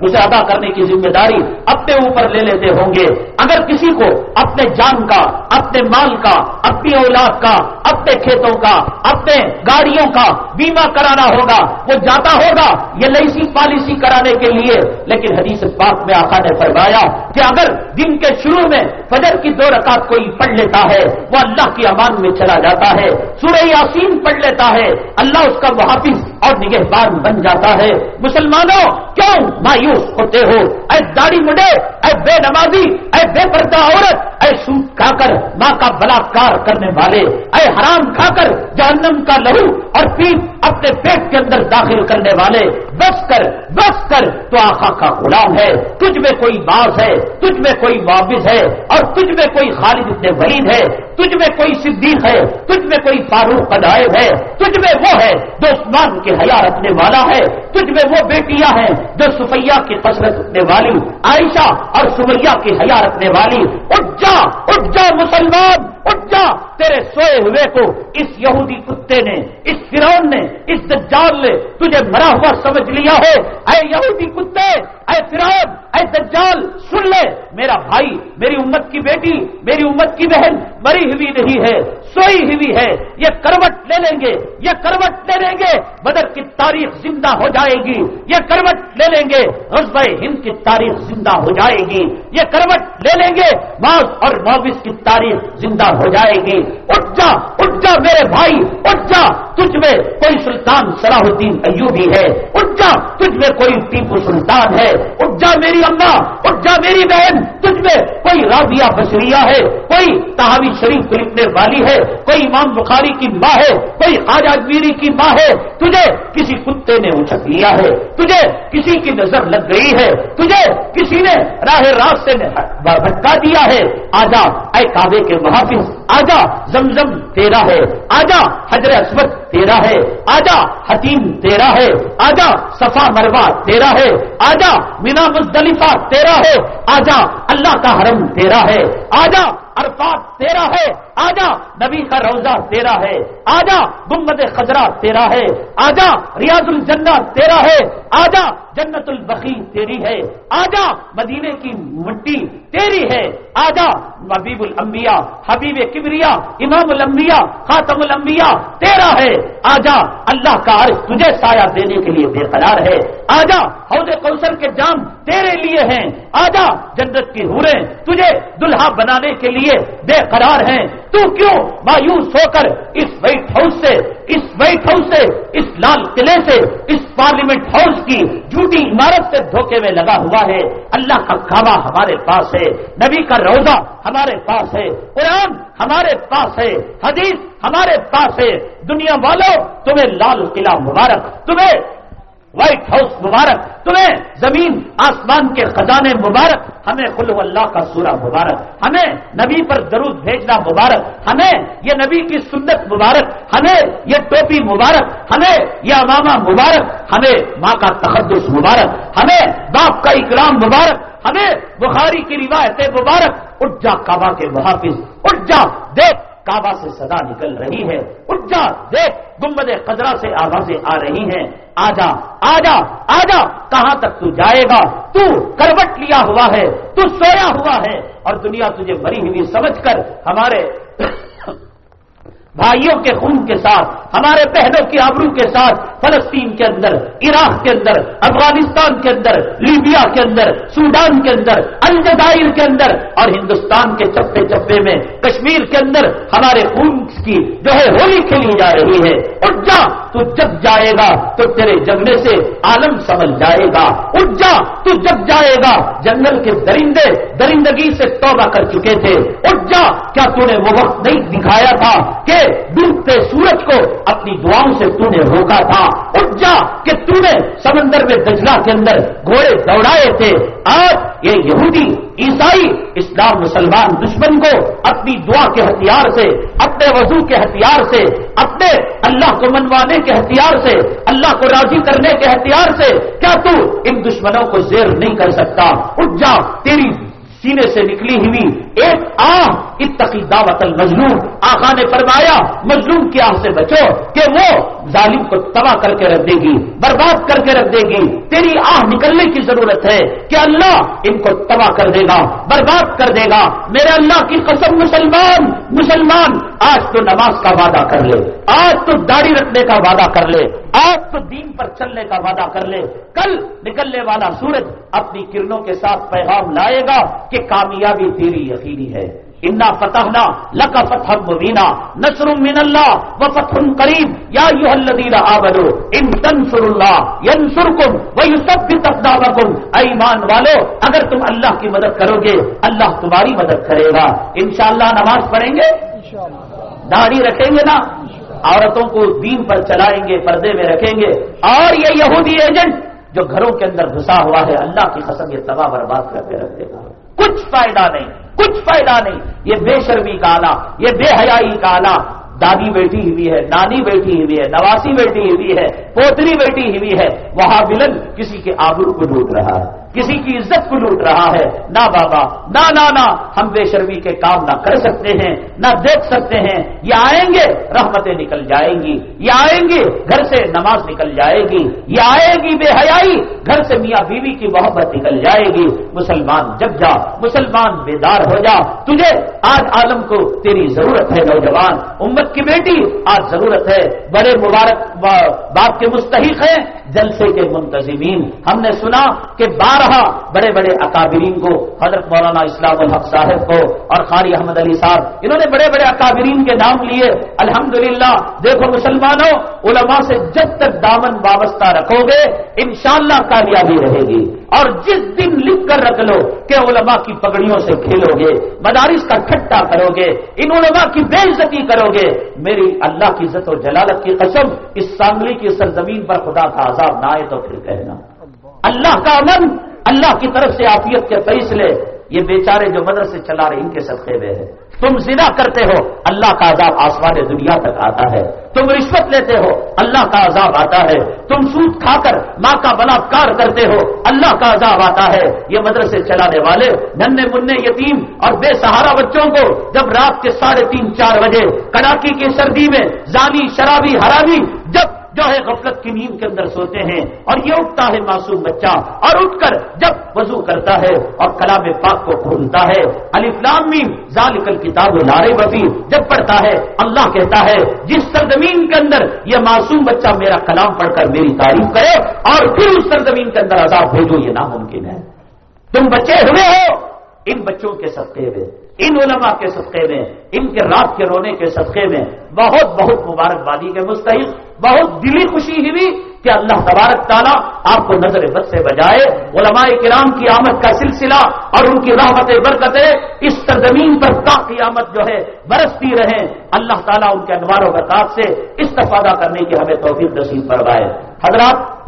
اسے ادا کرنے کی ذمہ داری اپنے اوپر لے لیتے ہوں گے۔ اگر کسی کو اپنے جان کا، اپنے مال کا، اپنی اولاد کا، اپنے کھیتوں کا، اپنے گاڑیوں کا بیمہ کرانا ہوگا، وہ جاتا ہوگا، یہ لئیسی پالیسی کرانے کے لیے۔ لیکن حدیث پاک میں آقا نے فرمایا کہ اگر دن کے شروع میں فجر کی دو رکعت کوئی پڑھ لیتا ہے، وہ اللہ کی امان میں چلا جاتا ہے۔ سورہ یاسین پڑھ لیتا ہے۔ اللہ اس کا محافظ اور نگہبان بن جاتا ہے۔ مسلمانوں، کیوں؟ بھائی مایوس ہوتے ہو۔ اے داڑھی مڈے اے بے نمازی، اے بے پردہ عورت، اے سوٹ کھا کر ماں کا بلاکار کرنے والے، اے حرام کھا کر جہنم کا لہو اور پیپ اپنے پیٹ کے اندر داخل کرنے والے، بس کر بس کر، تو آخا کا غلام ہے، تجھ میں کوئی باز ہے، تجھ میں کوئی معاوض ہے، اور تجھ میں کوئی خالد ابن ولید ہے، تجھ میں کوئی صدیق ہے، تجھ میں کوئی فاروق قدائب ہے، تجھ میں وہ ہے جو عثمان کے حیا رکھنے والا ہے، تجھ میں وہ بیٹیاں ہیں جو سفیا کی فصلت رکھنے والی، عائشہ اور سمیا کی حیا رکھنے والی اٹھ جا اٹھ جا مسلمان اٹھ جا تیرے سوئے ہوئے کو اس یہودی کتے نے، اس فرون نے اس دجال نے تجھے مرا ہوا سمجھ لیا ہے۔ اے یہودی کتے، اے فرون اے دجال، سن لے۔ میرا بھائی، میری امت کی بیٹی، میری امت کی بہن مری ہوئی نہیں ہے، سوئی ہوئی ہے۔ یہ کروٹ لے لیں گے، یہ کروٹ لے لیں گے۔ بدر کی تاریخ زندہ ہو جائے گی۔ یہ کروٹ لے لیں گے رزب ہند کی تاریخ زندہ ہو جائے گی۔ یہ کروٹ لے لیں گے باز اور معاوض کی تاریخ زندہ ہو جائے گی۔ اٹھ جا اٹھ جا میرے بھائی، اٹھ جا، تجھ میں کوئی سلطان صلاح الدین ایوبی ہے۔ اٹھ جا، تجھ میں کوئی ٹیپو سلطان ہے۔ اٹھ جا میری اما، اٹھ جا میری بہن، تجھ میں کوئی رابعہ بشریہ ہے۔ کوئی تحاوی شریف لکھنے والی ہے۔ کوئی امام بخاری کی ماں ہے۔ کوئی خواجہ میری کی ماں ہے۔ تجھے کسی کتے نے اچھک لیا ہے۔ تجھے کسی کی نظر لگ گئی ہے۔ تجھے کسی نے راہ راست سے بھٹکا دیا ہے۔ آجا، اے کعبے کے محافظ، آجا، زمزم تیرا ہے۔ آجا حضر اسمت تیرا ہے، آجا حتیم تیرا ہے، آجا، صفا مروا تیرا ہے، آجا، مینا مزدلفہ تیرا ہے، آجا، اللہ کا حرم تیرا ہے، آجا عرفات تیرا ہے۔ آجا، نبی کا روزہ تیرا ہے۔ آجا، گمبد خزرہ تیرا ہے۔ آجا، ریاض الجنہ تیرا ہے۔ آجا، جنت البقی تیری ہے۔ آجا، مدینے کی مٹی تیری ہے۔ آجا، حبیب الانبیاء، حبیب کبریا، امام الانبیاء، خاتم الانبیاء تیرا ہے۔ آجا، اللہ کا عرض تجھے سایہ دینے کے لیے بے قرار ہے۔ آجا، حوض کوثر کے جام تیرے لیے ہیں۔ آجا، جنت کی ہورے تجھے دلہا بنانے کے لیے بے قرار ہیں۔ تو کیوں مایوس ہو کر اس وائٹ ہاؤس سے، اس وائٹ ہاؤس سے، اس لال قلعے سے، اس پارلیمنٹ ہاؤس کی جھوٹی عمارت سے دھوکے میں لگا ہوا ہے؟ اللہ کا کعبہ ہمارے پاس ہے۔ نبی کا روزہ ہمارے پاس ہے۔ قرآن ہمارے پاس ہے۔ حدیث ہمارے پاس ہے۔ دنیا والوں تمہیں لال قلعہ مبارک، تمہیں وائٹ ہاؤس مبارک، تمہیں زمین، آسمان کے خزانے مبارک، ہمیں خلو اللہ کا سورہ مبارک، ہمیں نبی پر درود بھیجنا مبارک، ہمیں یہ نبی کی سنت مبارک، ہمیں یہ ٹوپی مبارک، ہمیں یہ امامہ مبارک، ہمیں ماں کا تقدس مبارک، ہمیں باپ کا اکرام مبارک، ہمیں بخاری کی روایت مبارک، اٹھ جا کعبہ کے محافظ، اٹھ جا، دیکھ کعبہ سے صدا نکل رہی ہے۔ اٹھ جا، دیکھ گمبد قدرہ سے آوازیں آ رہی ہیں۔ آجا آجا آجا، کہاں تک تو جائے گا؟ تو کروٹ لیا ہوا ہے، تو سویا ہوا ہے۔ اور دنیا تجھے مری ہوئی سمجھ کر ہمارے بھائیوں کے خون کے ساتھ، ہمارے بہنوں کی آبرو کے ساتھ، فلسطین کے اندر، عراق کے اندر، افغانستان کے اندر، لیبیا کے اندر، سوڈان کے اندر، الجزائر کے اندر اور ہندوستان کے چپے چپے میں، کشمیر کے اندر ہمارے خون کی جو ہے ہولی کھیلی جا رہی ہے۔ اٹھ جا تو جب جائے گا تو تیرے جگنے سے عالم سمجھ جائے گا۔ اٹھ جا تو جب جائے گا، جنگل کے درندے درندگی سے توبہ کر چکے تھے۔ اٹھ جا کیا تو نے وہ وقت نہیں دکھایا تھا کہ ڈوبتے سورج کو اپنی دعاؤں سے تو نے روکا تھا۔ اٹھ جا کہ تو نے سمندر میں دجلا کے اندر گھوڑے دوڑائے تھے۔ آج یہ یہودی، عیسائی، اسلام مسلمان دشمن کو اپنی دعا کے ہتھیار سے، اپنے وضو کے ہتھیار سے، اپنے اللہ کو منوانے کے ہتھیار سے، اللہ کو راضی کرنے کے ہتھیار سے، کیا تو ان دشمنوں کو زیر نہیں کر سکتا؟ اٹھ جا تیری سینے سے نکلی ہوئی ایک آہ اتقی دعوت المظلوم آقا نے فرمایا، مظلوم کی آہ سے بچو کہ وہ ظالم کو تباہ کر کے رکھ دے گی، برباد کر کے رکھ دے گی۔ تیری آہ نکلنے کی ضرورت ہے کہ اللہ ان کو تباہ کر دے گا، برباد کر دے گا۔ میرے اللہ کی قسم، مسلمان مسلمان، آج تو نماز کا وعدہ کر لے، آج تو داڑھی رکھنے کا وعدہ کر لے۔ آج تو دین پر چلنے کا وعدہ کر لے کل نکلنے والا سورج اپنی کرنوں کے ساتھ پیغام لائے گا کہ کامیابی تیری یقینی ہے۔ انا فتح لکا فتح مبینہ نصر من اللہ و فتح کریم یا یو الدین آبلو ان تنسر اللہ ینسر کم وہ سب بھی تقدام ایمان والو اگر تم اللہ کی مدد کرو گے اللہ تمہاری مدد کرے گا۔ انشاءاللہ نماز پڑھیں گے؟ داڑھی رکھیں گے نا؟ عورتوں کو دین پر چلائیں گے، پردے میں رکھیں گے۔ اور یہ یہودی ایجنٹ جو گھروں کے اندر گھسا ہوا ہے، اللہ کی قسم یہ تباہ برباد کر کے رکھ دے گا کچھ فائدہ نہیں، کچھ فائدہ نہیں۔ یہ بے شرمی کا آلہ، یہ بے حیائی کا آلہ۔ دادی بیٹھی ہوئی ہے، نانی بیٹھی ہوئی ہے، نواسی بیٹھی ہوئی ہے، پوتری بیٹھی ہوئی ہے۔ وہاں بلن کسی کے آبرو کو ڈوٹ رہا ہے۔ کسی کی عزت کو لوٹ رہا ہے۔ نہ بابا، نہ نانا، ہم بے شرمی کے کام نہ کر سکتے ہیں، نہ دیکھ سکتے ہیں۔ یہ آئیں گے، رحمتیں نکل جائیں گی۔ یہ آئیں گے، گھر سے نماز نکل جائے گی۔ یہ آئے گی بے حیائی، گھر سے میاں بیوی کی محبت نکل جائے گی۔ مسلمان جب جا، مسلمان بیدار ہو جا۔ تجھے آج عالم کو تیری ضرورت ہے، نوجوان۔ امت کی بیٹی آج ضرورت ہے۔ بڑے مبارک باپ کے مستحق ہیں، جلسے کے منتظمین۔ ہم نے سنا کہ بارہ بڑے بڑے اکابرین کو، حضرت مولانا اسلام الحق صاحب کو اور خاری احمد علی صاحب، انہوں نے بڑے بڑے اکابرین کے نام لیے۔ الحمدللہ، دیکھو مسلمانوں، علماء سے جب تک دامن وابستہ رکھو گے، انشاءاللہ کامیابی رہے گی۔ اور جس دن لکھ کر رکھ لو کہ علماء کی پگڑیوں سے کھیلو گے، مدارس کا ٹھٹا کرو گے، ان علماء کی بے عزتی کرو گے۔ میری اللہ کی عزت و جلالت کی قسم، اس سانگلی کی سرزمین پر خدا کا عذاب نہ آئے تو پھر کہنا۔ اللہ کا امن اللہ کی طرف سے آفیت کے فیصلے، یہ بیچارے جو مدرسے چلا رہے، ان کے صدقے میں ہے تم زنا کرتے ہو، اللہ کا عذاب آسمان دنیا تک آتا ہے۔ تم رشوت لیتے ہو، اللہ کا عذاب آتا ہے۔ تم سود کھا کر ماں کا بلاکار کرتے ہو، اللہ کا عذاب آتا ہے۔ یہ مدرسے چلانے والے ننے منہ یتیم اور بے سہارا بچوں کو جب رات کے ساڑھے تین، چار بجے، کڑاکی کی سردی میں، زانی، شرابی، حرابی، جب جو ہے غفلت کی نیند کے اندر سوتے ہیں اور یہ اٹھتا ہے معصوم بچہ اور اٹھ کر جب وضو کرتا ہے اور کلام پاک کو کھولتا ہے علی فلام ذالکل کتاب لارے بفی جب پڑھتا ہے، اللہ کہتا ہے، جس سرزمین کے اندر یہ معصوم بچہ میرا کلام پڑھ کر میری تعریف کرے اور پھر اس سرزمین کے اندر عذاب بھیجو، یہ ناممکن ہے۔ تم بچے ہوئے ہو۔ ان بچوں کے صدقے میں ان علماء کے صدقے میں، ان کے رات کے رونے کے صدقے میں بہت بہت مبارکبادی کے مستحق، بہت دلی خوشی ہوئی کہ اللہ تبارک تعالیٰ آپ کو نظر بد سے بجائے علماء کرام کی آمد کا سلسلہ اور ان کی رحمت برکتیں اس سرزمین پر تا قیامت جو ہے برستی رہیں۔ اللہ تعالیٰ ان کے انوار و برکات سے استفادہ کرنے کی ہمیں توفیق نصیب کروائے حضرات،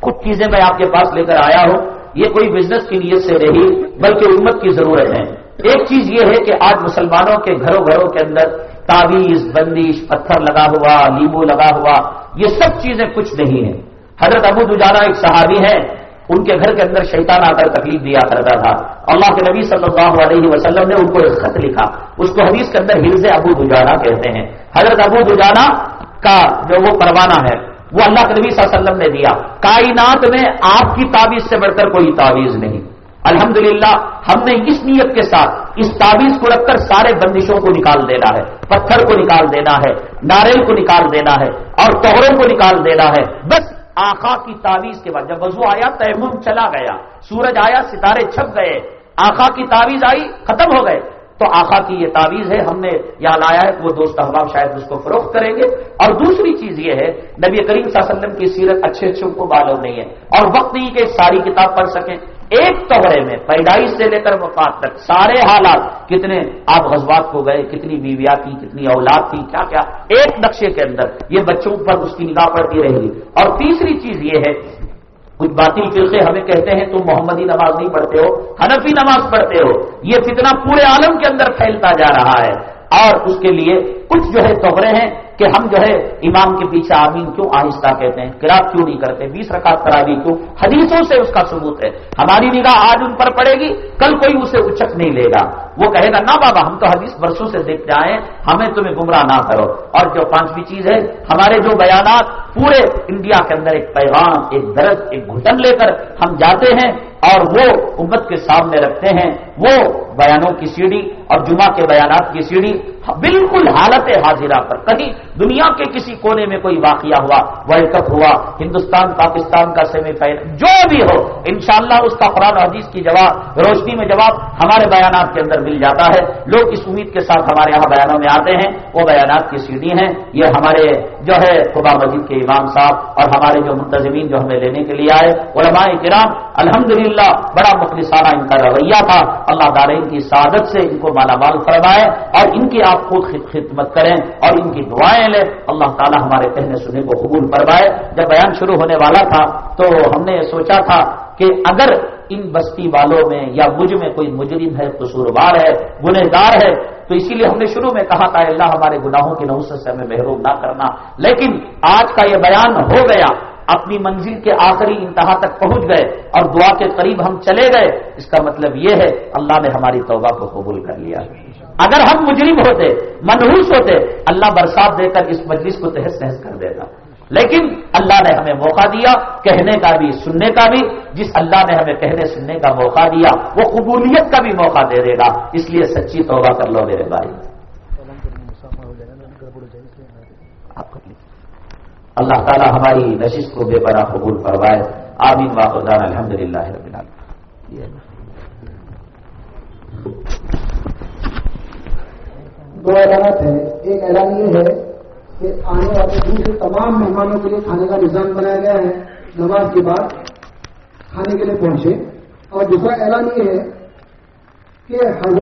کچھ چیزیں میں آپ کے پاس لے کر آیا ہوں۔ یہ کوئی بزنس کی نیت سے نہیں، بلکہ امت کی ضرورت ہے۔ ایک چیز یہ ہے کہ آج مسلمانوں کے گھروں گھروں کے اندر تعویذ، بندش، پتھر لگا ہوا، لیمو لگا ہوا، یہ سب چیزیں کچھ نہیں ہیں۔ حضرت ابو دجانا ایک صحابی ہے ان کے گھر کے اندر شیطان آ کر تکلیف دیا کرتا تھا۔ اللہ کے نبی صلی اللہ علیہ وسلم نے ان کو ایک خط لکھا۔ اس کو حدیث کے اندر ہلز ابو دجانا کہتے ہیں۔ حضرت ابو دجانا کا جو وہ پروانہ ہے، وہ اللہ کے نبی صلی اللہ علیہ وسلم نے دیا۔ کائنات میں آپ کی تعویذ سے بڑھ کر کوئی تعویذ نہیں۔ الحمدللہ، ہم نے اس نیت کے ساتھ اس تعویذ کو رکھ کر سارے بندشوں کو نکال دینا ہے، پتھر کو نکال دینا ہے، ناریل کو نکال دینا ہے اور توہروں کو نکال دینا ہے۔ بس آخا کی تعویذ کے بعد، جب وضو آیا، تیمم چلا گیا، سورج آیا، ستارے چھپ گئے آخا کی تعویذ آئی، ختم ہو گئے۔ تو آخا کی یہ تعویذ ہے، ہم نے یہاں لایا ہے کہ وہ دوست احباب شاید اس کو فروخت کریں گے۔ اور دوسری چیز یہ ہے، نبی کریم صلی اللہ علیہ وسلم کی سیرت اچھے اچھے ان کو معلوم نہیں ہے۔ اور وقت نہیں کہ ساری کتاب پڑھ سکیں۔ ایک توڑے میں پیدائش سے لے کر وفات تک سارے حالات کتنے آپ غزوات کو گئے، کتنی بیویا تھی کتنی اولاد تھی کیا کیا، ایک نقشے کے اندر یہ بچوں پر اس کی نگاہ پڑتی رہے گی۔ اور تیسری چیز یہ ہے، کچھ باطل فرقے ہمیں کہتے ہیں تم محمدی نماز نہیں پڑھتے ہو، حنفی نماز پڑھتے ہو۔ یہ فتنہ پورے عالم کے اندر پھیلتا جا رہا ہے۔ اور اس کے لیے کچھ جو ہے توبرے ہیں کہ ہم جو ہے امام کے پیچھے آمین کیوں آہستہ کہتے ہیں؟ کراط کیوں نہیں کرتے؟ بیس رکعت کرا کیوں؟ حدیثوں سے اس کا ثبوت ہے۔ ہماری نگاہ آج ان پر پڑے گی، کل کوئی اسے اچک نہیں لے گا۔ وہ کہے گا، نہ بابا، ہم تو حدیث برسوں سے دیکھتے آئے ہمیں تمہیں گمراہ نہ کرو۔ اور جو پانچویں چیز ہے، ہمارے جو بیانات، پورے انڈیا کے اندر ایک پیغام، ایک درد ایک گھٹن لے کر ہم جاتے ہیں اور وہ امت کے سامنے رکھتے ہیں۔ وہ بیانوں کی سیڑھی اور جمعہ کے بیانات کی سیڑھی بالکل حالت حاضرہ پر۔ کہیں دنیا کے کسی کونے میں کوئی واقعہ ہوا ورلڈ کپ ہوا، ہندوستان، پاکستان کا سیمی فائنل، جو بھی ہو، انشاءاللہ اس کا قرآن حدیث کی جواب، روشنی میں جواب ہمارے بیانات کے اندر مل جاتا ہے۔ لوگ اس امید کے ساتھ ہمارے یہاں بیانوں میں آتے ہیں، وہ بیانات کی سیڑھی ہیں۔ یہ ہمارے جو ہے خبا مجید کے امام صاحب اور ہمارے جو منتظمین جو ہمیں لینے کے لیے آئے، علماء کرام، الحمدللہ، بڑا مخلصانہ ان کا رویہ تھا۔ اللہ دارین کی سعادت سے ان کو مالا مال فرمائے اور ان کی آپ خود خدمت کریں اور ان کی دعائیں لیں۔ اللہ تعالیٰ ہمارے کہنے سنے کو قبول فرمائے۔ جب بیان شروع ہونے والا تھا تو ہم نے سوچا تھا کہ اگر ان بستی والوں میں یا مجھ میں کوئی مجرم ہے، قصوروار ہے، گنہگار ہے، تو اسی لیے ہم نے شروع میں کہا تھا اللہ، ہمارے گناہوں کی نوسط سے ہمیں محروم نہ کرنا۔ لیکن آج کا یہ بیان ہو گیا، اپنی منزل کے آخری انتہا تک پہنچ گئے اور دعا کے قریب ہم چلے گئے۔ اس کا مطلب یہ ہے، اللہ نے ہماری توبہ کو قبول کر لیا۔ اگر ہم مجرم ہوتے، منحوس ہوتے، اللہ برسات دے کر اس مجلس کو تحس تحس کر دیتا لیکن اللہ نے ہمیں موقع دیا کہنے کا بھی، سننے کا بھی۔ جس اللہ نے ہمیں کہنے، سننے کا موقع دیا، وہ قبولیت کا بھی موقع دے دے گا۔ اس لیے سچی توبہ کر لو میرے بھائی۔ اللہ تعالیٰ ہماری نشست کو بے پناہ قبول فرمائے۔ آمین۔ واقع الحمد للہ دو اعلانات ہیں۔ ایک اعلان یہ ہے۔ کہ آنے والے دوسرے تمام مہمانوں کے لیے کھانے کا نظام بنایا گیا ہے، نماز کے بعد کھانے کے لیے پہنچے۔ اور دوسرا اعلان یہ ہے کہ